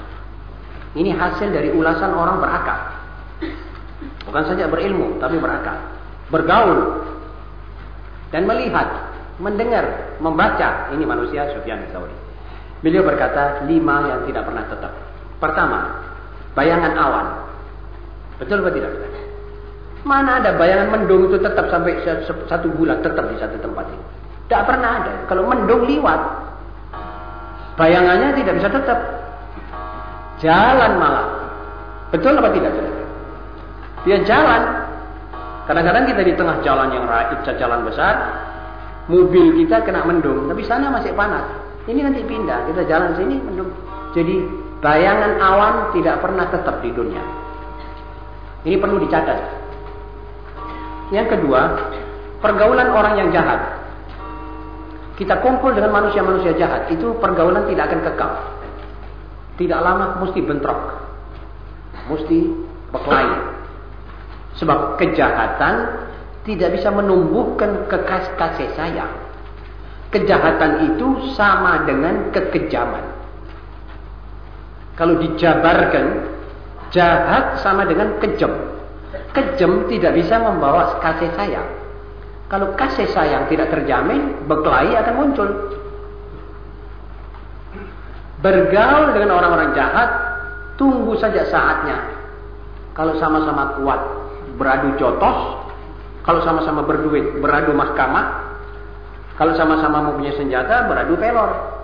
Ini hasil dari ulasan orang berakal. Bukan saja berilmu, tapi berakal. Bergaul. Dan melihat, mendengar, membaca. Ini manusia Sufyan Tsauri. Beliau berkata, lima yang tidak pernah tetap. Pertama, bayangan awan. Betul atau tidak? Mana ada bayangan mendung itu tetap sampai satu bulan tetap di satu tempat ini? Tidak pernah ada. Kalau mendung liwat, Bayangannya tidak bisa tetap. Jalan malah. Betul apa tidak? Dia jalan. Kadang-kadang kita di tengah jalan yang jalan besar, mobil kita kena mendung, tapi sana masih panas. Ini nanti pindah, kita jalan sini mendung. Jadi bayangan awan tidak pernah tetap di dunia. Ini perlu dicatat. Yang kedua, pergaulan orang yang jahat kita kumpul dengan manusia-manusia jahat, itu pergaulan tidak akan kekal. Tidak lama mesti bentrok. Mesti berkelahi. Sebab kejahatan tidak bisa menumbuhkan kekas kasih sayang. Kejahatan itu sama dengan kekejaman. Kalau dijabarkan, jahat sama dengan kejam. Kejam tidak bisa membawa kasih sayang. Kalau kasih sayang tidak terjamin, berkelahi akan muncul. Bergaul dengan orang-orang jahat, tunggu saja saatnya. Kalau sama-sama kuat, beradu jotos. Kalau sama-sama berduit, beradu mahkamah. Kalau sama-sama mempunyai senjata, beradu pelor.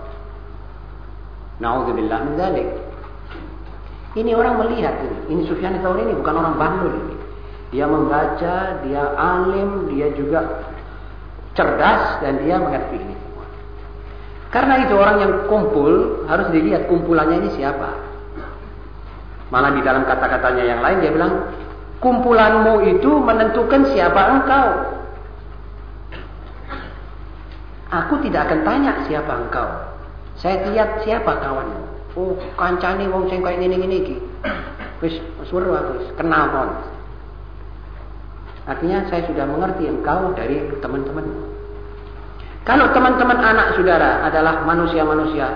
Nauzubillah min Ini orang melihat ini. Ini Sufyan tahun ini bukan orang bandul ini. Dia membaca, dia alim, dia juga cerdas dan dia mengerti ini semua. Karena itu orang yang kumpul harus dilihat kumpulannya ini siapa. Malah di dalam kata-katanya yang lain dia bilang, kumpulanmu itu menentukan siapa engkau. Aku tidak akan tanya siapa engkau. Saya lihat siapa kawanmu. Oh, kancani wong sing kaya ngene-ngene iki. Wis suruh aku wis kenal kon. Artinya saya sudah mengerti engkau dari teman-teman. Kalau teman-teman anak saudara adalah manusia-manusia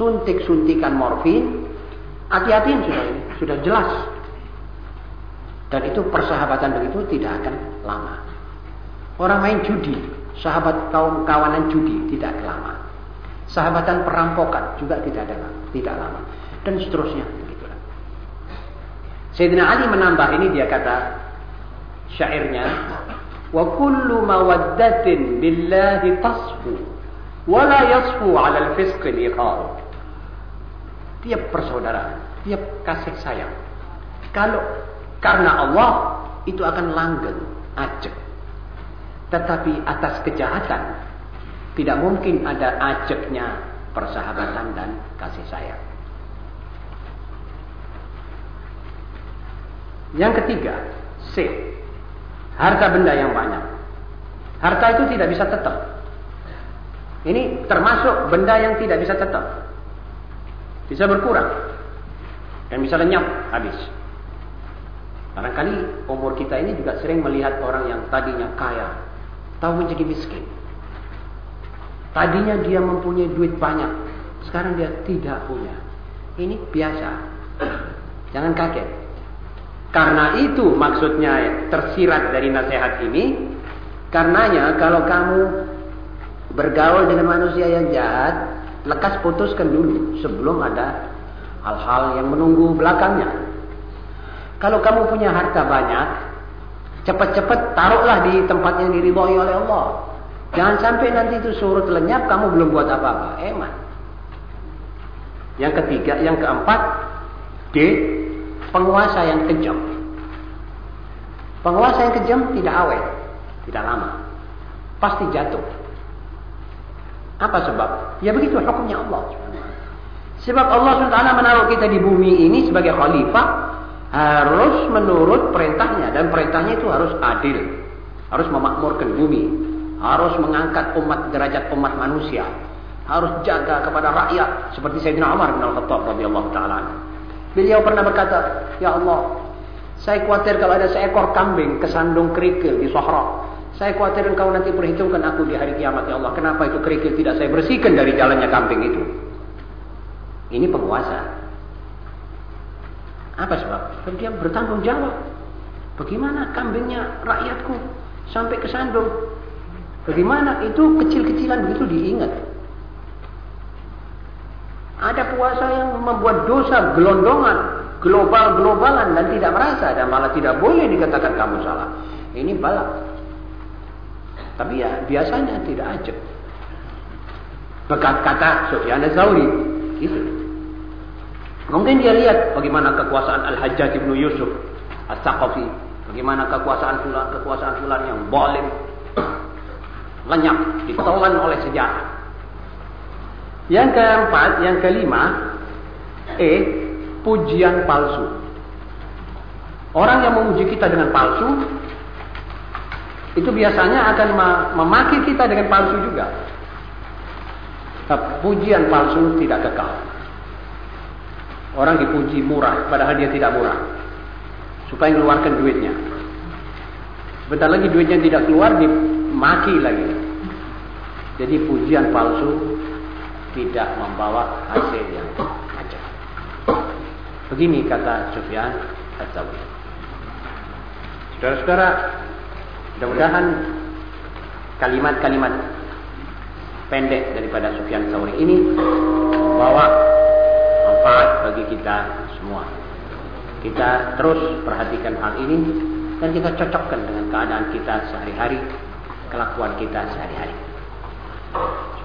suntik-suntikan morfin, hati-hatiin sudah ini, sudah jelas. Dan itu persahabatan begitu tidak akan lama. Orang main judi, sahabat kaum kawanan judi tidak lama. Sahabatan perampokan juga tidak ada tidak lama. Dan seterusnya begitulah. Sayyidina Ali menambah ini dia kata syairnya wa kullu mawaddatin billahi tasfu wa la yasfu 'ala al-fisq al Tiap persaudaraan, tiap kasih sayang. Kalau karena Allah itu akan langgeng, ajak tetapi atas kejahatan tidak mungkin ada ajaknya persahabatan dan kasih sayang. Yang ketiga, C. Harta benda yang banyak. Harta itu tidak bisa tetap. Ini termasuk benda yang tidak bisa tetap. Bisa berkurang. Dan bisa lenyap habis. Barangkali umur kita ini juga sering melihat orang yang tadinya kaya, tahu menjadi miskin. Tadinya dia mempunyai duit banyak, sekarang dia tidak punya. Ini biasa. Jangan kaget. Karena itu maksudnya tersirat dari nasihat ini. Karenanya kalau kamu bergaul dengan manusia yang jahat, lekas putuskan dulu sebelum ada hal-hal yang menunggu belakangnya. Kalau kamu punya harta banyak, Cepat-cepat taruhlah di tempat yang diridhoi oleh Allah. Jangan sampai nanti itu surut lenyap, kamu belum buat apa-apa. Eman. Yang ketiga, yang keempat, D. Penguasa yang kejam. Penguasa yang kejam tidak awet, tidak lama. Pasti jatuh. Apa sebab? Ya begitu hukumnya Allah. Sebab Allah SWT menaruh kita di bumi ini sebagai khalifah harus menurut perintahnya dan perintahnya itu harus adil, harus memakmurkan bumi, harus mengangkat umat derajat umat manusia, harus jaga kepada rakyat seperti Sayyidina Umar bin Al-Khattab radhiyallahu taala. Beliau pernah berkata, "Ya Allah, saya khawatir kalau ada seekor kambing kesandung kerikil di Sahara. Saya khawatir engkau nanti perhitungkan aku di hari kiamat ya Allah. Kenapa itu kerikil tidak saya bersihkan dari jalannya kambing itu?" Ini penguasa. Apa sebab? Dan dia bertanggung jawab. Bagaimana kambingnya rakyatku sampai ke sandung? Bagaimana itu kecil-kecilan begitu diingat? Ada puasa yang membuat dosa gelondongan, global-globalan dan tidak merasa dan malah tidak boleh dikatakan kamu salah. Ini balak. Tapi ya biasanya tidak ajak. Bekat kata Sufyan Az-Zawri, gitu. Mungkin dia lihat bagaimana kekuasaan Al-Hajjaj bin Yusuf As-Saqafi, bagaimana kekuasaan fulan, kekuasaan fulan yang zalim lenyap ditelan oleh sejarah. Yang keempat, yang kelima, E, pujian palsu. Orang yang memuji kita dengan palsu itu biasanya akan memaki kita dengan palsu juga. Pujian palsu tidak kekal. Orang dipuji murah, padahal dia tidak murah. Supaya mengeluarkan duitnya. Sebentar lagi duitnya tidak keluar, dimaki lagi. Jadi pujian palsu tidak membawa hasil yang aja. Begini kata Sufyan Al-Zawri. Saudara-saudara, mudah-mudahan kalimat-kalimat pendek daripada Sufyan Sauri ini membawa manfaat bagi kita semua. Kita terus perhatikan hal ini dan kita cocokkan dengan keadaan kita sehari-hari, kelakuan kita sehari-hari.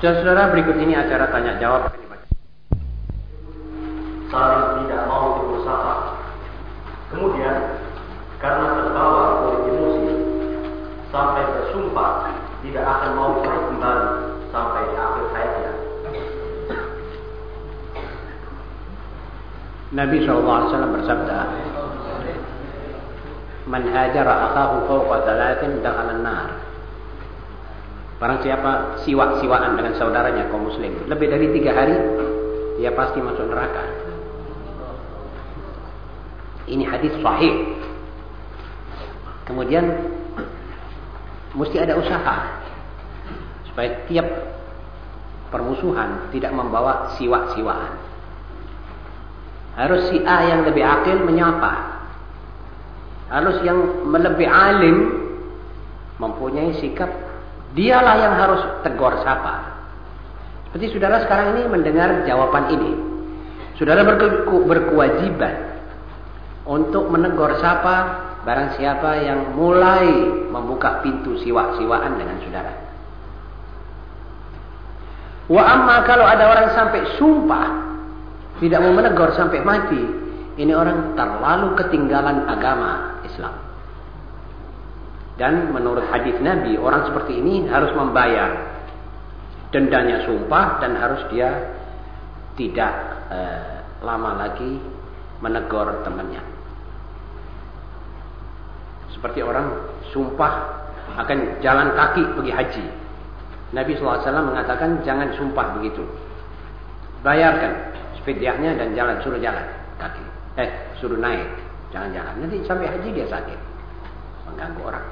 Saudara-saudara, berikut ini acara tanya jawab saling tidak mau berusaha. Kemudian, karena terbawa oleh emosi, sampai bersumpah tidak akan mau kembali sampai akhir hayatnya. Nabi SAW bersabda, Man hajara akahu fawqa thalathin dakhala nar Barang siapa siwak-siwaan dengan saudaranya kaum muslim lebih dari tiga hari, dia pasti masuk neraka. Ini hadis sahih. Kemudian mesti ada usaha supaya tiap permusuhan tidak membawa siwa-siwaan. Harus si A yang lebih akil menyapa. Harus yang lebih alim mempunyai sikap dialah yang harus tegur sapa. Seperti saudara sekarang ini mendengar jawaban ini. Saudara berke berkewajiban untuk menegur sapa barang siapa yang mulai membuka pintu siwa-siwaan dengan saudara. Wa amma kalau ada orang sampai sumpah tidak mau menegur sampai mati, ini orang terlalu ketinggalan agama Islam. Dan menurut hadis Nabi, orang seperti ini harus membayar dendanya sumpah dan harus dia tidak eh, lama lagi menegur temannya. Seperti orang sumpah akan jalan kaki pergi haji. Nabi SAW mengatakan jangan sumpah begitu. Bayarkan sepidiahnya dan jalan suruh jalan kaki. Eh suruh naik, jangan jalan. Nanti sampai haji dia sakit, mengganggu orang.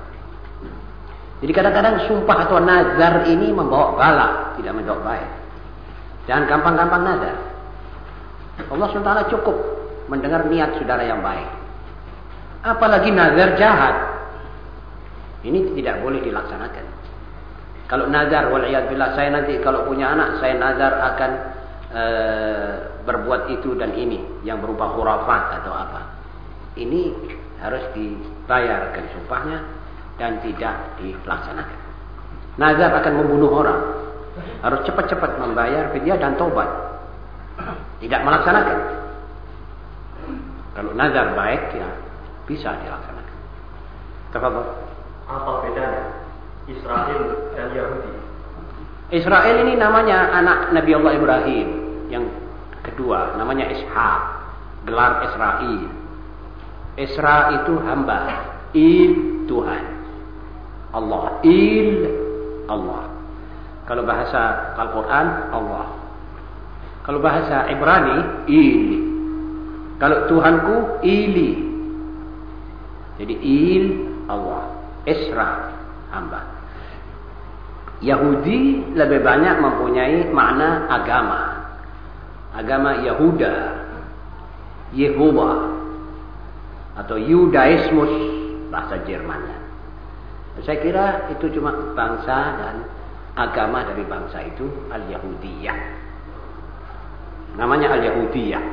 Jadi kadang-kadang sumpah atau nazar ini membawa bala, tidak membawa baik. Jangan gampang-gampang nazar. Allah SWT cukup mendengar niat saudara yang baik. Apalagi nazar jahat. Ini tidak boleh dilaksanakan. Kalau nazar, saya nanti kalau punya anak, saya nazar akan e, berbuat itu dan ini. Yang berupa khurafat atau apa. Ini harus dibayarkan sumpahnya dan tidak dilaksanakan. Nazar akan membunuh orang. Harus cepat-cepat membayar fidyah dan tobat. Tidak melaksanakan. Kalau nazar baik ya bisa dilaksanakan. Tafadhol. Apa bedanya Israel dan Yahudi? Israel ini namanya anak Nabi Allah Ibrahim yang kedua namanya Ishak gelar Israel Isra itu hamba Il Tuhan Allah. Il Allah. Kalau bahasa Al-Quran Allah. Kalau bahasa Ibrani Il. Kalau Tuhanku Ili. Jadi Il Allah. Isra hamba. Yahudi lebih banyak mempunyai makna agama. Agama Yahuda. Yehova. Atau Yudaismus bahasa Jermannya. Saya kira itu cuma bangsa dan agama dari bangsa itu Al-Yahudiyah. Namanya Al-Yahudiyah.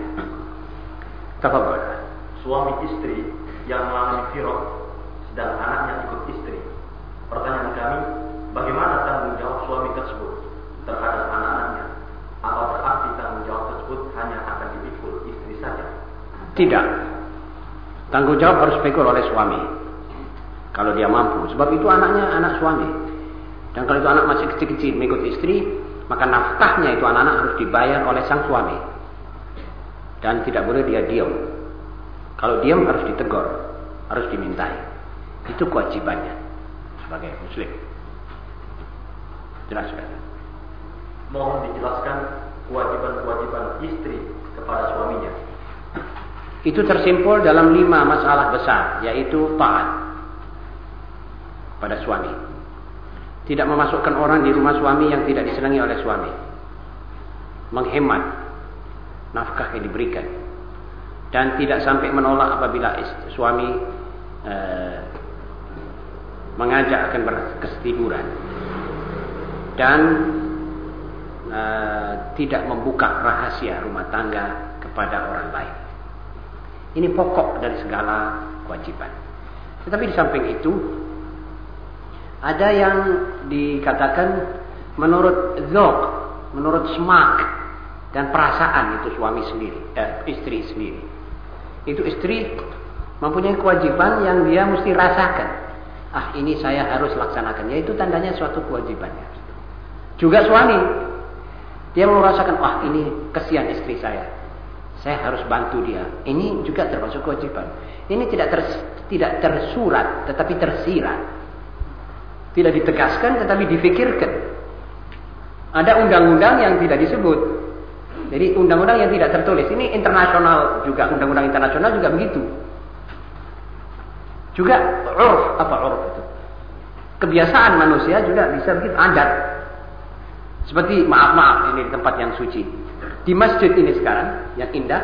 Tafadhol. Suami istri yang melamar firok sedang anaknya ikut istri. Pertanyaan kami, bagaimana tanggung jawab suami tersebut terhadap anak-anaknya? Apa berarti tanggung jawab tersebut hanya akan dipikul istri saja? Tidak. Tanggung jawab harus dipikul oleh suami. Kalau dia mampu. Sebab itu anaknya anak suami. Dan kalau itu anak masih kecil-kecil mengikut istri, maka nafkahnya itu anak-anak harus dibayar oleh sang suami. Dan tidak boleh dia diam. Kalau diam harus ditegur, harus dimintai. Itu kewajibannya sebagai muslim. Jelas sudah. Mohon dijelaskan kewajiban-kewajiban istri kepada suaminya. Itu tersimpul dalam lima masalah besar, yaitu taat pada suami. Tidak memasukkan orang di rumah suami yang tidak disenangi oleh suami. Menghemat nafkah yang diberikan. Dan tidak sampai menolak apabila suami eh, mengajak akan berkestiduran. Dan eh, tidak membuka rahasia rumah tangga kepada orang lain. Ini pokok dari segala kewajiban. Tetapi di samping itu, ada yang dikatakan menurut zok, menurut semak dan perasaan itu suami sendiri, eh, istri sendiri. Itu istri mempunyai kewajiban yang dia mesti rasakan. Ah ini saya harus laksanakan. Ya itu tandanya suatu kewajibannya. Juga suami, dia merasakan, wah ini kesian istri saya. Saya harus bantu dia. Ini juga termasuk kewajiban. Ini tidak ter, tidak tersurat, tetapi tersirat. Tidak ditegaskan tetapi difikirkan. Ada undang-undang yang tidak disebut. Jadi undang-undang yang tidak tertulis. Ini internasional juga. Undang-undang internasional juga begitu. Juga urf. Apa urf itu? Kebiasaan manusia juga bisa begitu. Adat. Seperti maaf-maaf ini di tempat yang suci. Di masjid ini sekarang yang indah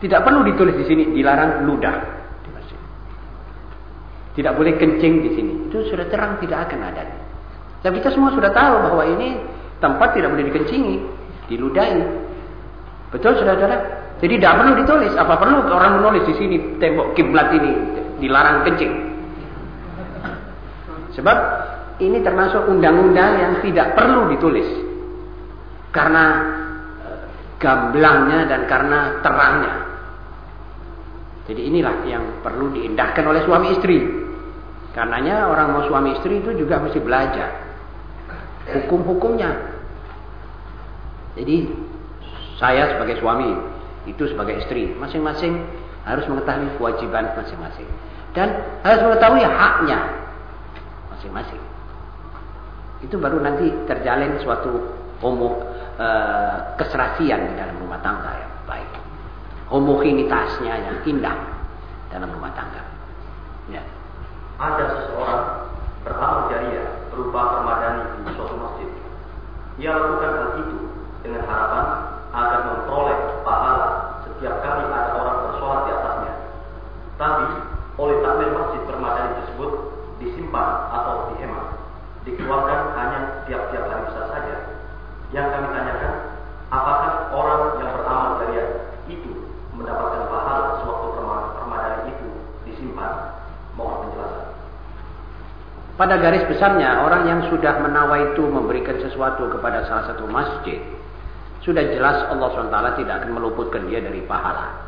tidak perlu ditulis di sini dilarang ludah di masjid. Tidak boleh kencing di sini. Itu sudah terang tidak akan ada. Dan kita semua sudah tahu bahwa ini tempat tidak boleh dikencingi, diludahi. Betul saudara-saudara? Jadi tidak perlu ditulis. Apa perlu orang menulis di sini tembok kiblat ini dilarang kencing? Sebab ini termasuk undang-undang yang tidak perlu ditulis. Karena eh, gamblangnya dan karena terangnya. Jadi inilah yang perlu diindahkan oleh suami istri. Karenanya orang mau suami istri itu juga mesti belajar hukum-hukumnya. Jadi saya sebagai suami itu sebagai istri masing-masing harus mengetahui kewajiban masing-masing dan harus mengetahui haknya masing-masing itu baru nanti terjalin suatu homo e, keserasian di dalam rumah tangga yang baik homogenitasnya yang indah dalam rumah tangga ya. ada seseorang beramal jariah berupa permadani di suatu masjid ia lakukan hal itu dengan harapan agar memperoleh pahala setiap kali ada orang bersolat di atasnya. Tapi oleh takmir masjid permadani tersebut disimpan atau dihemat, dikeluarkan hanya tiap-tiap hari besar saja. Yang kami tanyakan, apakah orang yang beramal dari itu mendapatkan pahala sewaktu permadani itu disimpan? Mohon penjelasan. Pada garis besarnya, orang yang sudah menawai itu memberikan sesuatu kepada salah satu masjid, sudah jelas Allah SWT tidak akan meluputkan dia dari pahala.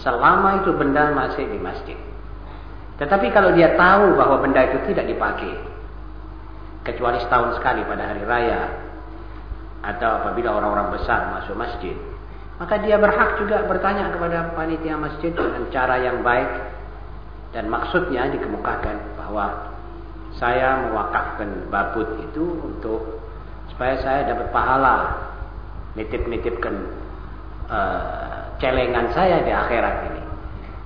Selama itu benda masih di masjid. Tetapi kalau dia tahu bahwa benda itu tidak dipakai, kecuali setahun sekali pada hari raya, atau apabila orang-orang besar masuk masjid, maka dia berhak juga bertanya kepada panitia masjid dengan cara yang baik dan maksudnya dikemukakan bahwa saya mewakafkan babut itu untuk supaya saya dapat pahala nitip-nitipkan uh, celengan saya di akhirat ini.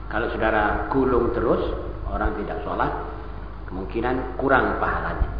Kalau saudara gulung terus, orang tidak sholat, kemungkinan kurang pahalanya.